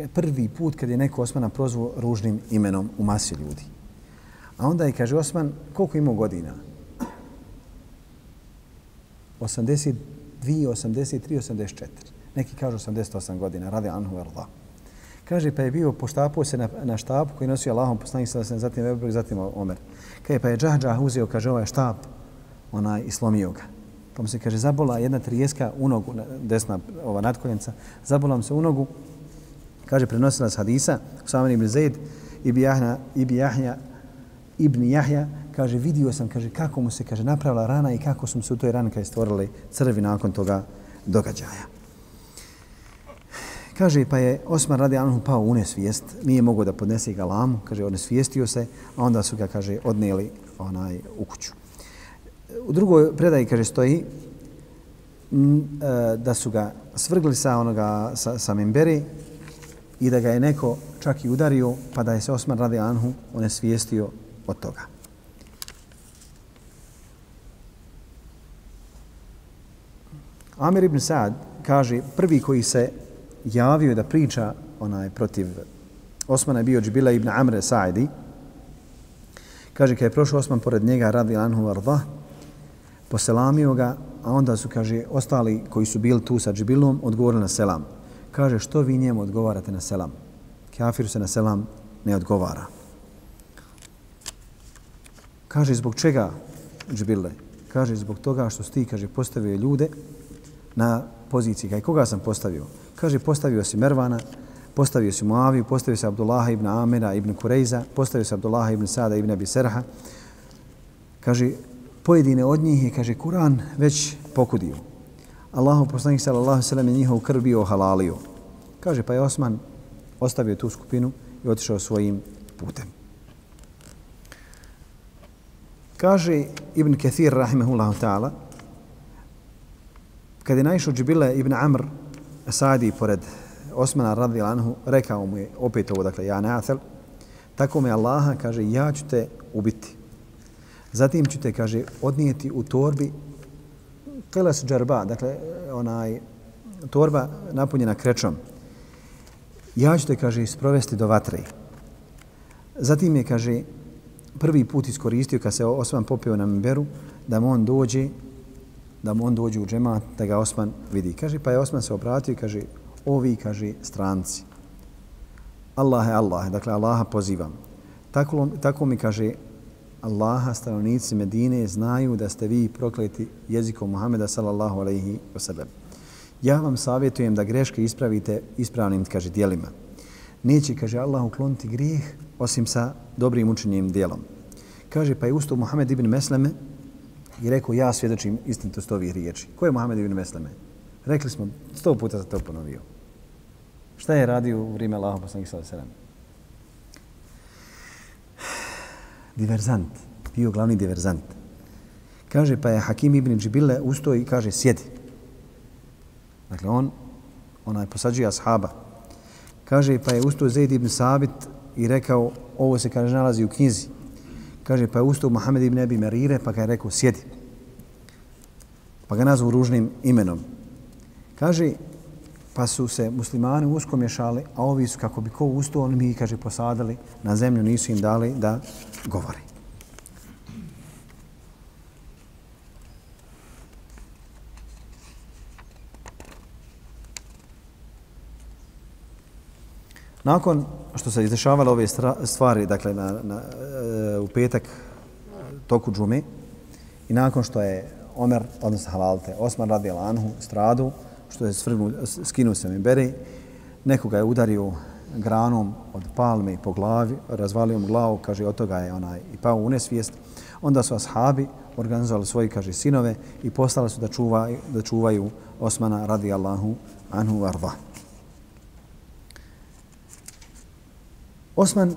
prvi put kad je neko Osmana prozvao ružnim imenom u masi ljudi. A onda je, kaže Osman, koliko ima godina? 82, 83, 84. Neki kažu 88 godina, radi Anhu Erla. Kaže, pa je bio, poštapuo se na, na štab koji nosio Allahom poslanik sa zatim Ebubek, zatim Omer. Kaže, pa je Džah uzeo, kaže, ovaj štap, onaj, i slomio ga. Pa mu se, kaže, zabola jedna trijeska u nogu, desna ova natkoljenca, zabola mu se u nogu, kaže prenosila s hadisa Usaman ibn Zaid ibn Jahna ibn Jahja ibn Jahja kaže vidio sam kaže kako mu se kaže napravila rana i kako su se u toj rani kaže stvorili crvi nakon toga događaja. Kaže, pa je Osman radi Anhu pao u nesvijest, nije mogao da podnese galamu, kaže, on nesvijestio se, a onda su ga, kaže, odnijeli onaj, u kuću. U drugoj predaji, kaže, stoji e, da su ga svrgli sa onoga, sa, sa Mimberi, i da ga je neko čak i udario, pa da je se Osman radi Anhu onesvijestio od toga. Amir ibn Sa'd kaže, prvi koji se javio da priča onaj protiv Osmana je bio Džibila ibn Amre Sa'idi. Kaže, kada je prošao Osman pored njega, radi lanhu Arda, poselamio ga, a onda su, kaže, ostali koji su bili tu sa Džibilom, odgovorili na selam kaže što vi njemu odgovarate na selam. Kafiru se na selam ne odgovara. Kaže zbog čega, Džibile? Kaže zbog toga što sti, kaže, postavio ljude na poziciji. Kaj koga sam postavio? Kaže, postavio si Mervana, postavio si Muaviju, postavio si Abdullaha ibn Amira ibn Kurejza, postavio si Abdullaha ibn Sada ibn Abi Serha. Kaže, pojedine od njih je, kaže, Kur'an već pokudio. Allahu poslanik sallallahu alejhi ve sellem njihov krv bio halalio. Kaže pa je Osman ostavio tu skupinu i otišao svojim putem. Kaže Ibn Kathir rahimehullahu ta'ala kad je naišao Džibile Ibn Amr Asadi pored Osmana radi anhu, rekao mu je opet ovo, dakle, ja nathel, tako me Allaha, kaže, ja ću te ubiti. Zatim ću te, kaže, odnijeti u torbi Kelas džarba, dakle, onaj torba napunjena krečom. Ja ću te, kaže, isprovesti do vatre. Zatim je, kaže, prvi put iskoristio kad se Osman popio na Mberu da mu on dođe da mu on dođe u džemat da ga Osman vidi. Kaže, pa je Osman se obratio i kaže, ovi, kaže, stranci. Allahe, Allahe, dakle Allaha pozivam. Tako, tako mi kaže Allaha stanovnici Medine znaju da ste vi prokleti jezikom Muhameda sallallahu alaihi wasallam. Ja vam savjetujem da greške ispravite ispravnim, kaže, dijelima. Neće, kaže, Allah ukloniti grijeh osim sa dobrim učenjem dijelom. Kaže, pa je ustao Muhammed ibn Mesleme i rekao, ja svjedočim istinitost ovih riječi. Ko je Muhammed ibn Mesleme? Rekli smo, sto puta za to ponovio. Šta je radio u vrijeme Allaha poslanih sada sedam? diverzant, bio glavni diverzant. Kaže, pa je Hakim ibn Džibile ustao i kaže, sjedi. Dakle, on, onaj posađuje ashaba. Kaže, pa je ustao Zaid ibn Sabit i rekao, ovo se, kaže, nalazi u knjizi. Kaže, pa je ustao Muhammed ibn Abi Merire, pa ga je rekao, sjedi. Pa ga nazvu ružnim imenom. Kaže, pa su se muslimani usko mješali, a ovi su kako bi ko ustao, oni mi, kaže, posadali na zemlju, nisu im dali da govori. Nakon što se izdešavale ove stvari, dakle, na, na, e, u petak toku džume, i nakon što je Omer, odnosno Halalte, Osman radi Anhu, stradu, što je svrgnu, skinuo se mi beri, nekoga je udario granom od palme po glavi, razvalio mu glavu, kaže, od toga je onaj i pao u nesvijest. Onda su ashabi organizovali svoji, kaže, sinove i poslali su da, čuva, da čuvaju Osmana radi Allahu anhu arva. Osman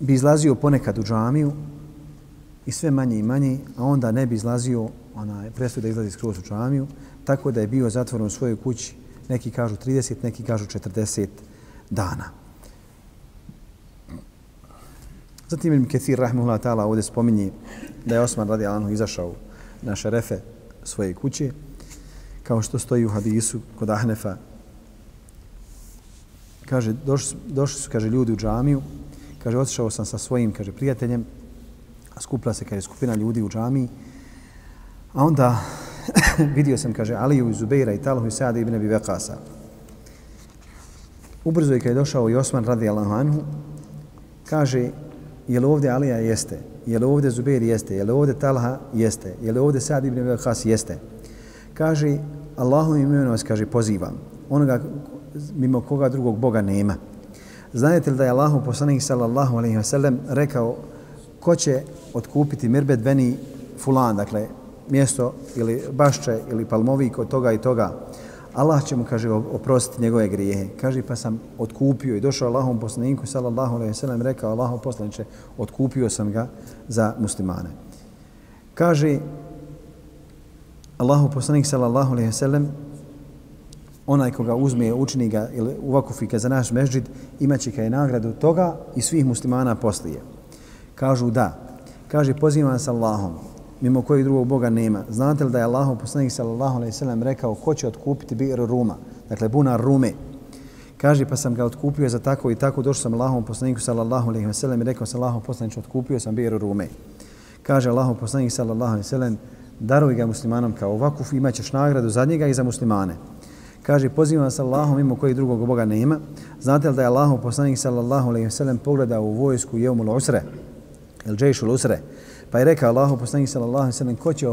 bi izlazio ponekad u džamiju i sve manje i manje, a onda ne bi izlazio, onaj, prestao da izlazi skroz u džamiju, tako da je bio zatvoren u svojoj kući, neki kažu 30, neki kažu 40 dana. Zatim Ibn Ketir, rahmuhullah ta'ala, ovdje spominje da je Osman radi Alanu izašao na šerefe svoje kuće, kao što stoji u hadisu kod Ahnefa. Kaže, došli, došli su, kaže, ljudi u džamiju, kaže, otišao sam sa svojim, kaže, prijateljem, a skupila se, kaže, skupina ljudi u džamiji, a onda vidio sam, kaže, Aliju i Zubeira i Talhu i Sada ibn Abi Vekasa. Ubrzo je kad je došao i Osman radi Allahanhu, kaže, je li ovdje Alija jeste? Je li ovdje Zubeir jeste? Je li ovdje Talha jeste? Je li ovdje Sad ibn Abi Vekas jeste? Kaže, Allahu imenom vas, kaže, pozivam. Onoga mimo koga drugog Boga nema. Znate li da je Allahu poslanik sallallahu alaihi ve sellem rekao ko će otkupiti Mirbet Beni Fulan, dakle mjesto ili bašče ili palmovik od toga i toga, Allah će mu, kaže, oprostiti njegove grijehe. Kaže, pa sam otkupio i došao Allahom poslaniku, sallallahu alaihi sallam, rekao Allahom poslaniče, otkupio sam ga za muslimane. Kaže, Allahu poslanik, sallallahu alaihi sallam, onaj koga uzme, učini ga ili uvakufi ga za naš mežid, imaće kaj nagradu toga i svih muslimana poslije. Kažu da. Kaže, pozivam se Allahom, mimo kojeg drugog Boga nema. Znate li da je Allah poslanik sallallahu alejhi ve sellem rekao ko će otkupiti bir Ruma, dakle bunar Rume. Kaže pa sam ga otkupio za tako i tako došao sam Allahom poslaniku sallallahu alejhi ve sellem i rekao sam Allahom poslaniku otkupio sam bir Rume. Kaže Allahom poslanik sallallahu alejhi ve sellem daruj ga muslimanom kao vakuf imaćeš nagradu za njega i za muslimane. Kaže pozivam se Allahom mimo kojeg drugog Boga nema. Znate li da je Allahom poslanik sallallahu alejhi ve sellem pogledao u vojsku Jevmul Usre, el Džejšul Usre, Pa je rekao Allahu poslanik sallallahu alejhi ve sellem ko će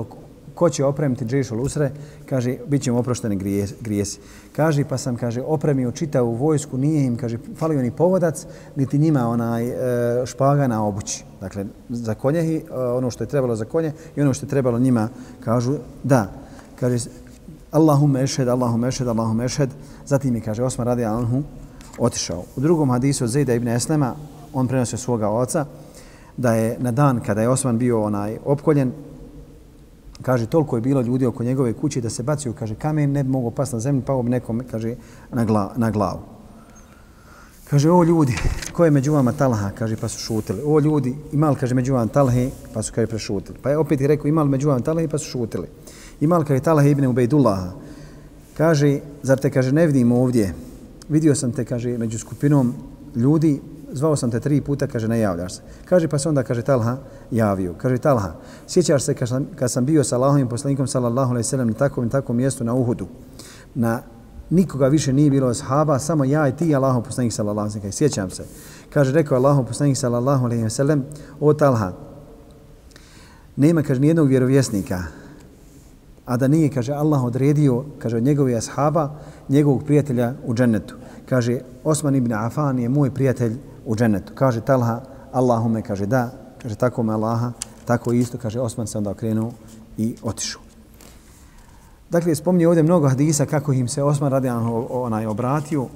ko će opremiti Džejšul usre, kaže, bit ćemo oprošteni grijesi. Kaže, pa sam, kaže, opremio čitavu vojsku, nije im, kaže, falio ni povodac, niti njima onaj e, špaga na obući. Dakle, za konje, e, ono što je trebalo za konje i ono što je trebalo njima, kažu, da. Kaže, Allahumme ešhed, Allahumme ešhed, Allahumme ešhed. Zatim je, kaže, Osman radi Anhu, otišao. U drugom hadisu od Zejda ibn Eslema, on prenosio svoga oca, da je na dan kada je Osman bio onaj opkoljen, kaže, toliko je bilo ljudi oko njegove kuće da se bacio, kaže, kamen ne bi mogao pasti na zemlju, pao bi nekom, kaže, na, gla, na glavu. Kaže, o ljudi, ko je među vama talha? Kaže, pa su šutili. O ljudi, imal, kaže, među vama talhe, pa su, kaže, prešutili. Pa je opet rekao, imal među vama talhe, pa su šutili. Imal, kaže, ibn Ubejdullaha. Kaže, zar te, kaže, ne vidim ovdje? Vidio sam te, kaže, među skupinom ljudi, zvao sam te tri puta, kaže, ne javljaš se. Kaže, pa se onda, kaže, Talha javio. Kaže, Talha, sjećaš se kad sam, kad sam bio sa Allahovim poslanikom, sallallahu alaihi sallam, na takvom i takvom mjestu na Uhudu, na nikoga više nije bilo ashaba, samo ja i ti, Allahov poslanik, sallallahu alaihi sallam, sjećam se. Kaže, rekao Allahov poslanik, sallallahu alaihi sallam, o Talha, nema, kaže, nijednog vjerovjesnika, a da nije, kaže, Allah odredio, kaže, od njegove ashaba, njegovog prijatelja u džennetu. Kaže, Osman ibn Afan je moj prijatelj u džennetu. Kaže Talha, Allahume, kaže da, kaže tako me Allaha, tako isto, kaže Osman se onda okrenuo i otišao. Dakle, spomni ovdje mnogo hadisa kako im se Osman radi onaj obratio,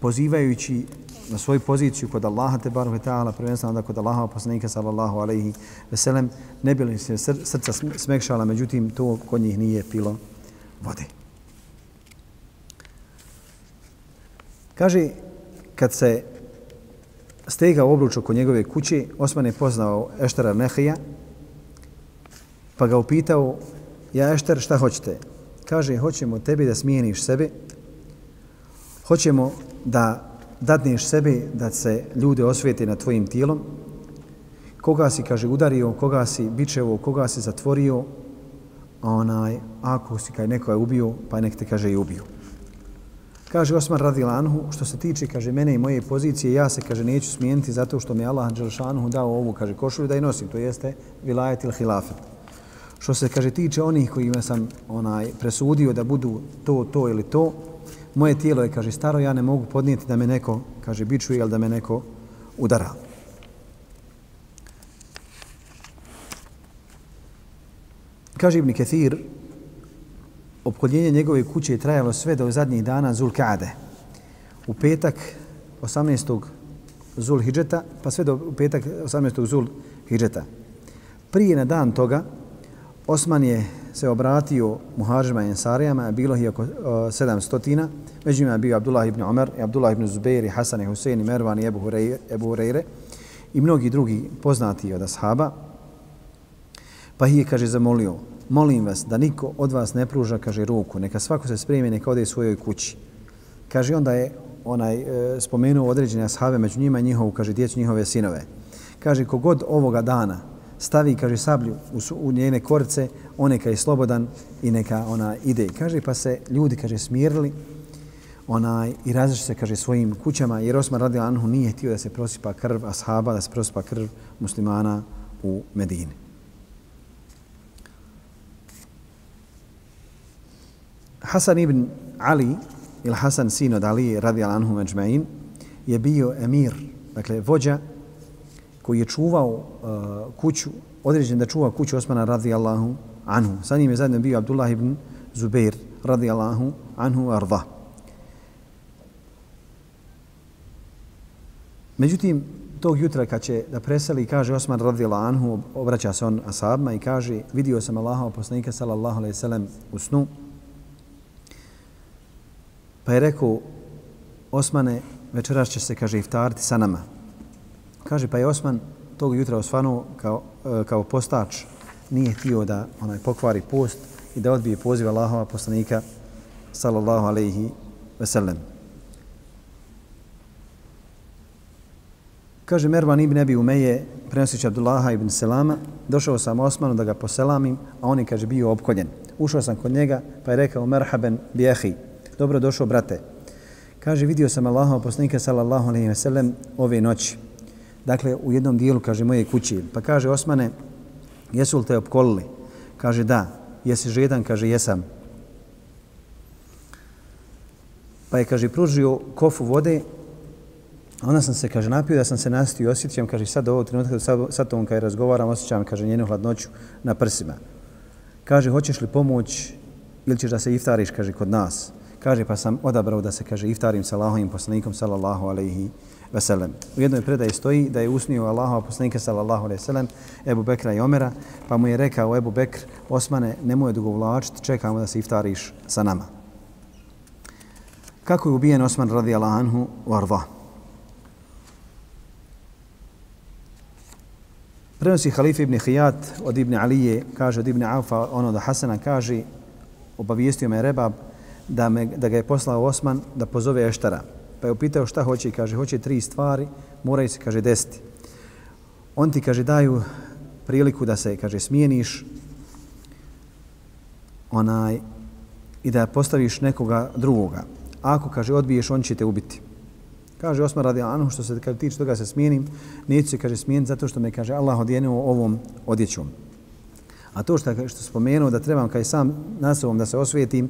pozivajući na svoju poziciju kod Allaha te baruhe ta'ala, prvenstveno da kod Allaha poslanika sallallahu alaihi veselem, ne bili se srca smekšala, međutim to kod njih nije pilo vode. Kaže, kad se stegao obruč oko njegove kuće, Osman je poznao Eštara Nehija, pa ga upitao, ja Ešter, šta hoćete? Kaže, hoćemo tebi da smijeniš sebe, hoćemo da dadneš sebe da se ljude osvijete na tvojim tijelom, koga si, kaže, udario, koga si bičevo, koga si zatvorio, onaj, ako si kaj neko je ubio, pa nek te, kaže, i ubio. Kaže Osman radilanhu, što se tiče, kaže, mene i moje pozicije, ja se, kaže, neću smijeniti zato što mi je Allah Đelšanuhu dao ovu, kaže, košulju da i nosim, to jeste vilajet ili hilafet. Što se, kaže, tiče onih kojima sam onaj presudio da budu to, to ili to, moje tijelo je, kaže, staro, ja ne mogu podnijeti da me neko, kaže, bičuje ili da me neko udara. Kaže Ibn Kathir, opkoljenje njegove kuće je trajalo sve do zadnjih dana Zulkade. U petak 18. Zul Hidžeta, pa sve do u petak 18. Zul Hidžeta. Prije na dan toga, Osman je se obratio muhađima i ensarijama, bilo je oko 700. Među njima je bio Abdullah ibn Omer, i Abdullah ibn Zubair, i Hasan, i Husein, i Mervan, i Ebu Hureyre, Ebu Hureyre i mnogi drugi poznati od ashaba. Pa je, kaže, zamolio, molim vas da niko od vas ne pruža, kaže, ruku, neka svako se spremi, neka ode u svojoj kući. Kaže, onda je onaj e, spomenuo određene ashave među njima njihovu, kaže, djecu njihove sinove. Kaže, kogod ovoga dana stavi, kaže, sablju u, u njene korce, on neka je slobodan i neka ona ide. Kaže, pa se ljudi, kaže, smirili onaj, i razišli se, kaže, svojim kućama, jer Osman radi Anhu nije htio da se prosipa krv ashaba, da se prosipa krv muslimana u Medini. Hasan ibn Ali, ili Hasan sin od Ali, radi anhu međmein, je bio emir, dakle vođa koji je čuvao uh, kuću, određen da čuva kuću Osmana radijallahu anhu. Sa njim je zajedno bio Abdullah ibn Zubair radijallahu anhu arda. Međutim, tog jutra kad će da preseli, kaže Osman radijallahu anhu, obraća se on asabima i kaže, vidio sam Allaha poslanika sallallahu alaihi sallam u snu, Pa je rekao, Osmane, večeras će se, kaže, iftariti sa nama. Kaže, pa je Osman tog jutra osvanuo kao, e, kao postač, nije htio da onaj pokvari post i da odbije poziv Allahova poslanika, sallallahu alaihi veselem. Kaže Mervan ibn Ebi Umeje, prenosić Abdullaha ibn Selama, došao sam Osmanu da ga poselamim, a on je, kaže, bio opkoljen. Ušao sam kod njega, pa je rekao, merhaben bijehi, dobro došao, brate. Kaže, vidio sam Allaha poslanika sallallahu alaihi ve sellem ove noći. Dakle, u jednom dijelu, kaže, moje kući. Pa kaže, Osmane, jesu li te opkolili? Kaže, da. Jesi žedan? Kaže, jesam. Pa je, kaže, pružio kofu vode. Onda sam se, kaže, napio da sam se nastio i osjećam, kaže, sad ovo trenutka, sad, sad tom on kada razgovaram, osjećam, kaže, njenu hladnoću na prsima. Kaže, hoćeš li pomoć ili ćeš da se iftariš, kaže, kod nas? Kaže, pa sam odabrao da se, kaže, iftarim sa Allahovim poslanikom, sallallahu alaihi veselem. U jednoj predaji stoji da je usnio Allahova poslanika, sallallahu alaihi veselem, Ebu Bekra i Omera, pa mu je rekao Ebu Bekr, Osmane, nemoj dugovlačiti, čekamo da se iftariš sa nama. Kako je ubijen Osman radi Allahanhu u Arva? Prenosi halif ibn Hijat od ibn Alije, kaže od ibn Aufa, ono da Hasana kaže, obavijestio me Rebab, da, me, da ga je poslao Osman da pozove Eštara. Pa je upitao šta hoće i kaže, hoće tri stvari, moraju se, kaže, desiti. On ti, kaže, daju priliku da se, kaže, smijeniš onaj, i da postaviš nekoga drugoga. Ako, kaže, odbiješ, on će te ubiti. Kaže Osman radi Anu, što se kaže, tiče toga se smijenim, neću se, kaže, smijeniti zato što me, kaže, Allah odjenuo ovom odjećom. A to što, što spomenuo da trebam, kaj sam nasovom da se osvijetim,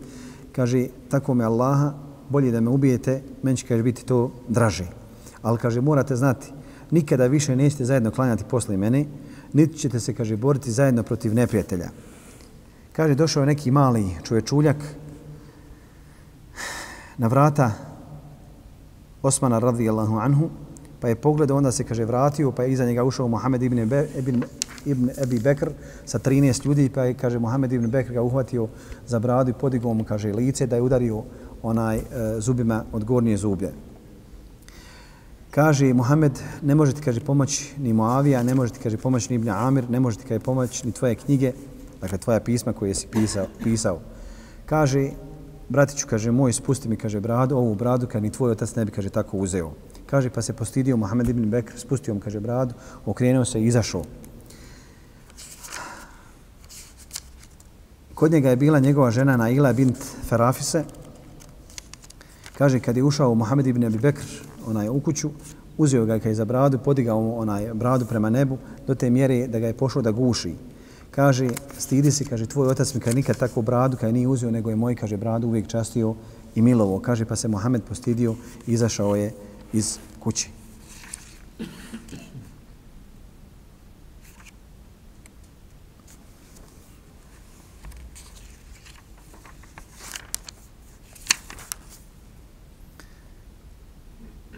kaže, tako me Allaha, bolje da me ubijete, meni će, kaže, biti to draže. Ali, kaže, morate znati, nikada više nećete zajedno klanjati posle mene, niti ćete se, kaže, boriti zajedno protiv neprijatelja. Kaže, došao je neki mali čovječuljak na vrata Osmana radijallahu anhu, pa je pogledao, onda se, kaže, vratio, pa je iza njega ušao Mohamed ibn, Be, ibn, ibn Ebi Bekr sa 13 ljudi, pa je, kaže, Mohamed ibn Bekr ga uhvatio za bradu i podigao mu, kaže, lice da je udario onaj e, zubima od gornje zublje. Kaže Muhammed, ne može ti kaže pomoći ni Muavija, ne može ti kaže pomoći ni Ibn Amir, ne može ti kaže pomoći ni tvoje knjige, dakle tvoja pisma koje si pisao. pisao. Kaže, bratiću, kaže, moj, spusti mi, kaže, bradu, ovu bradu, kad ni tvoj otac ne bi, kaže, tako uzeo. Kaže, pa se postidio Muhammed ibn Bekr, spustio mu, kaže, bradu, okrenuo se i izašao. Kod njega je bila njegova žena Naila bint Ferafise. Kaže, kad je ušao Muhammed ibn Abi Bekr, onaj u kuću, uzeo ga je za bradu, podigao mu onaj bradu prema nebu do te mjere da ga je pošao da guši. Kaže, stidi se, kaže, tvoj otac mi kad nikad takvu bradu kaj nije uzeo, nego je moj, kaže, bradu uvijek častio i milovo. Kaže, pa se Mohamed postidio i izašao je iz kući.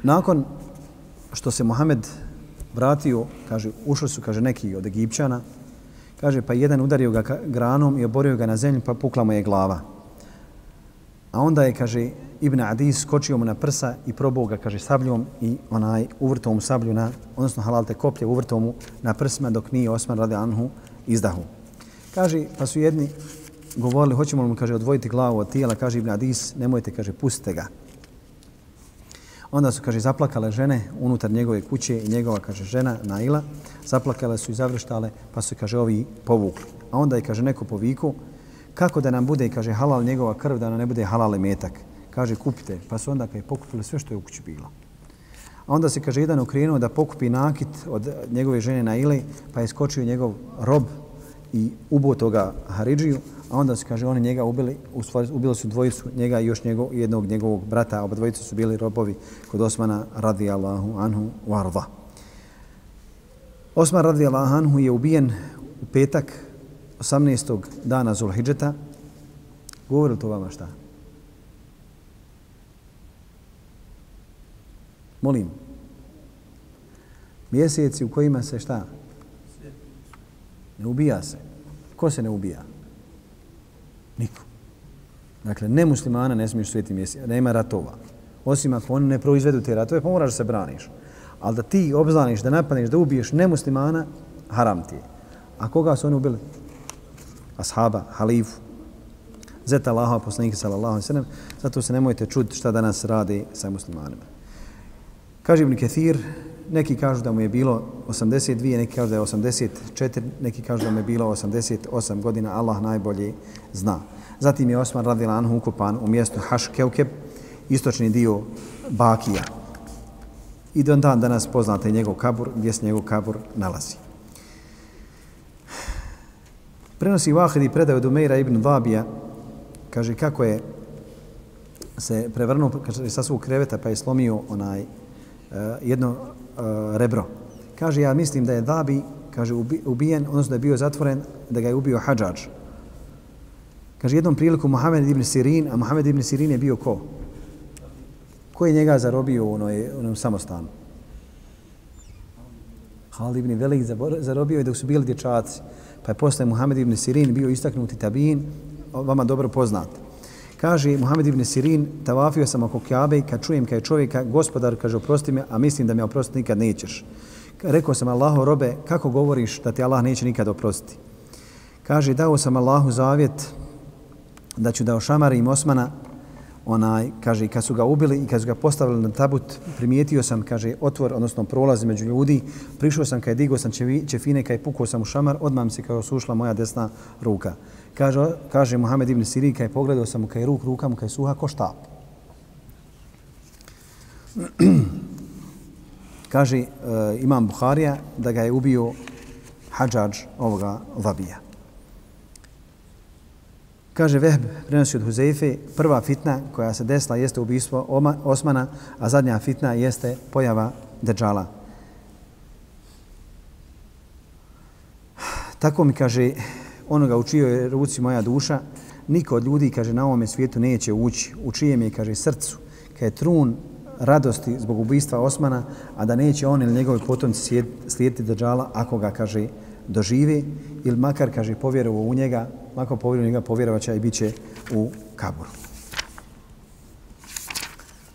Nakon što se Mohamed vratio, kaže, ušli su, kaže, neki od Egipćana, kaže, pa jedan udario ga granom i oborio ga na zemlju, pa pukla mu je glava. A onda je, kaže, Ibn Adis skočio mu na prsa i probao ga, kaže, sabljom i onaj uvrtao mu sablju na, odnosno halalte koplje, uvrtao mu na prsima dok nije Osman radi Anhu izdahu. Kaže, pa su jedni govorili, hoćemo li mu, kaže, odvojiti glavu od tijela, kaže Ibn Adis, nemojte, kaže, pustite ga. Onda su, kaže, zaplakale žene unutar njegove kuće i njegova, kaže, žena Naila. Zaplakale su i završtale, pa su, kaže, ovi povukli. A onda je, kaže, neko poviku, kako da nam bude, kaže, halal njegova krv, da nam ne bude halal metak. Kaže, kupite. Pa su onda, kaže, pokupili sve što je u kući bilo. A onda se, kaže, jedan ukrenuo da pokupi nakit od njegove žene Naile, pa je skočio njegov rob i ubo toga Haridžiju, a onda su, kaže, oni njega ubili, u stvari, ubili su dvojicu, njega i još njegov, jednog njegovog brata, a oba dvojice su bili robovi kod Osmana radijallahu anhu warda. Osman radijallahu anhu je ubijen u petak 18. dana Zulhidžeta. Govori to vama šta? Molim. Mjeseci u kojima se šta? Ne ubija se. Ko se ne ubija? Niko. Dakle, ne muslimana ne smiješ sveti mjesec, nema ratova. Osim ako oni ne proizvedu te ratove, pa moraš da se braniš. Ali da ti obzaniš, da napadneš, da ubiješ nemuslimana, haram ti je. A koga su oni ubili? Ashaba, halifu, zeta Allaha, poslanika sallallahu alaihi sallam. Zato se nemojte čuti šta danas radi sa muslimanima. Kaže Ibn Kathir, neki kažu da mu je bilo 82, neki kažu da je 84, neki kažu da mu je bilo 88 godina, Allah najbolje zna. Zatim je Osman radila anhu ukupan u mjestu Haškeukeb, istočni dio Bakija. I do dan danas poznate njegov kabur, gdje se njegov kabur nalazi. Prenosi Vahid i predaju Dumeira ibn Vabija, kaže kako je se prevrnuo kaže, sa svog kreveta pa je slomio onaj uh, jedno Eh, rebro. Kaže, ja mislim da je Dabi kaže, ubijen, odnosno da je bio zatvoren, da ga je ubio Hadžađ. Kaže, jednom priliku Mohamed ibn Sirin, a Mohamed ibn Sirin je bio ko? Ko je njega zarobio u onoj, onom samostanu? Halid ibn Velik zarobio je dok su bili dječaci. Pa je posle Mohamed ibn Sirin bio istaknuti tabin, vama dobro poznat. Kaže Muhammed ibn Sirin, tavafio sam oko Kjabe kad čujem kaj čovjeka, gospodar, kaže, oprosti me, a mislim da me oprosti nikad nećeš. Rekao sam Allahu robe, kako govoriš da ti Allah neće nikad oprostiti? Kaže, dao sam Allahu zavjet da ću da ošamarim Osmana onaj, kaže, i kad su ga ubili i kad su ga postavili na tabut, primijetio sam, kaže, otvor, odnosno prolaz među ljudi, prišao sam kad digo sam čefine, kaj pukao sam u šamar, odmah mi se kao sušla moja desna ruka. Kaže, kaže Muhammed ibn Siri, kaj je pogledao sam mu kaj ruk, ruka mu kaj suha ko štap. kaže, uh, imam Buharija da ga je ubio hađađ ovoga vabija. Kaže Vehb, prenosi od Huzeife, prva fitna koja se desila jeste ubistvo Osmana, a zadnja fitna jeste pojava Dejala. Tako mi kaže, onoga u čijoj ruci moja duša, niko od ljudi, kaže, na ovome svijetu neće ući, u čijem je, kaže, srcu, kada je trun radosti zbog ubistva Osmana, a da neće on ili njegovi potomci slijediti Dejala ako ga, kaže, doživi ili makar, kaže, povjerovo u njega, makar povjerovo u njega, povjerovaća i bit će u kaburu.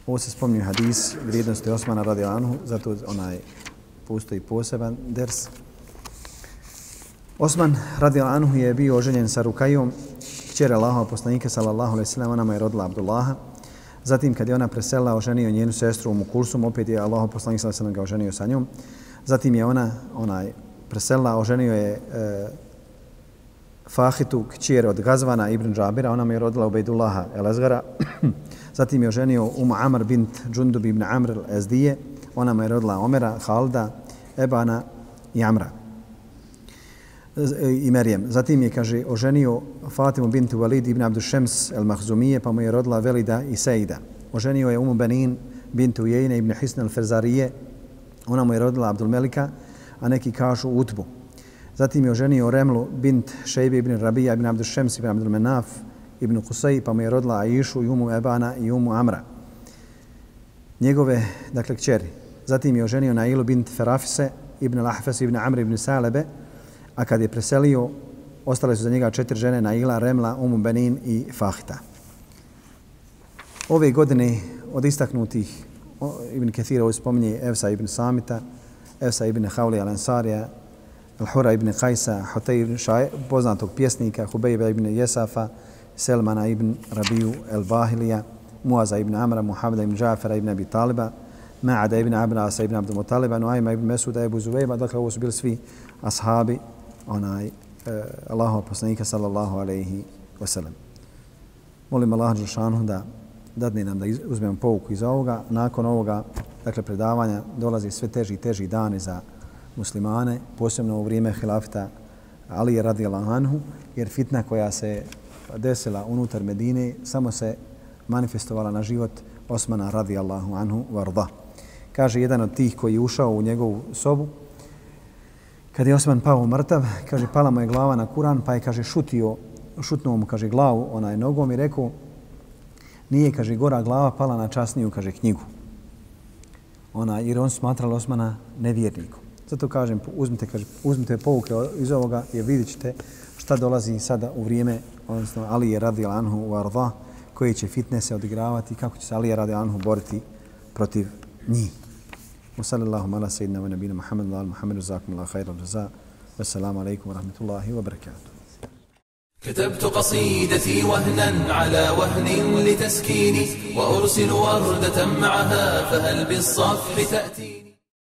Ovo se spominje hadis vrijednosti Osmana radi Anhu, zato onaj postoji poseban ders. Osman radi Anhu je bio oženjen sa Rukajom, kćer Allahova poslanika sallallahu alejhi ve sellem ona mu je rodila Abdullaha. Zatim kad je ona preselila, oženio njenu sestru u Mukulsum, opet je Allahov poslanik sallallahu alejhi ve sellem ga oženio sa njom. Zatim je ona onaj preselila, oženio je e, Fahitu, kćer od Gazvana ibn Džabira, ona mu je rodila Ubejdullaha el Azgara. Zatim je oženio Um Amr bint Džundub ibn Amr el Ezdije, ona mu je rodila Omera, Halda, Ebana i Amra i Merijem. Zatim je, kaže, oženio Fatimu bintu Walid ibn Abdu Šems el Mahzumije, pa mu je rodila Velida i Sejda. Oženio je Umu Benin bintu Jejne ibn Hisn el Ferzarije, ona mu je rodila Abdul Melika, a neki kažu Utbu. Zatim je oženio Remlu bint Šejbe ibn Rabija ibn Abdu Šems ibn Abdul Menaf ibn Kusej, pa mu je rodila Aishu i Umu Ebana i Umu Amra. Njegove, dakle, kćeri. Zatim je oženio Nailu bint Ferafise ibn Lahfes ibn Amr ibn Salebe, a kad je preselio, ostale su za njega četiri žene Naila, Remla, Umu Benin i Fahita. Ove godine od istaknutih Ibn Kathira ovo spominje Evsa ibn Samita, Evsa ibn Havli al-Ansarija, Al-Hura ibn Kajsa, Hotej ibn Šaj, poznatog pjesnika, Hubejba ibn Jesafa, Selmana ibn Rabiju el-Bahilija, Muaza ibn Amra, Muhameda ibn Džafera ibn Abi Taliba, Ma'ada ibn Abrasa ibn Abdul Mutaliba, Nuaima ibn Mesuda ibn Zuvejba, dakle ovo su bili svi ashabi, onaj, eh, Allahov poslanika sallallahu alejhi ve sellem. Molim Allah Đelšanu da dadne nam da uzmemo pouku iz ovoga. Nakon ovoga, dakle, predavanja dolazi sve teži i teži dani za muslimane, posebno u vrijeme hilafita Ali radijallahu anhu, jer fitna koja se desila unutar Medine samo se manifestovala na život Osmana radijallahu anhu varda. Kaže jedan od tih koji je ušao u njegovu sobu, kad je Osman pao mrtav, kaže pala mu je glava na Kuran, pa je kaže šutio, šutnuo mu kaže glavu onaj nogom i rekao nije, kaže, gora glava pala na časniju, kaže, knjigu. Ona, jer on smatrala Osmana nevjernikom. Zato kažem, uzmite, kaže, uzmite pouke iz ovoga i vidjet ćete šta dolazi sada u vrijeme, odnosno Ali je radi Anhu u Arda, koji će fitnese odigravati, kako će se Ali je radi Anhu boriti protiv njih. وصلى الله على سيدنا ونبينا محمد وعلى محمد جزاكم الله خير الجزاء. والسلام عليكم ورحمة الله وبركاته. كتبت قصيدتي وهنا على وهن لتسكيني وأرسل وردة معها فهل بالصف تأتي؟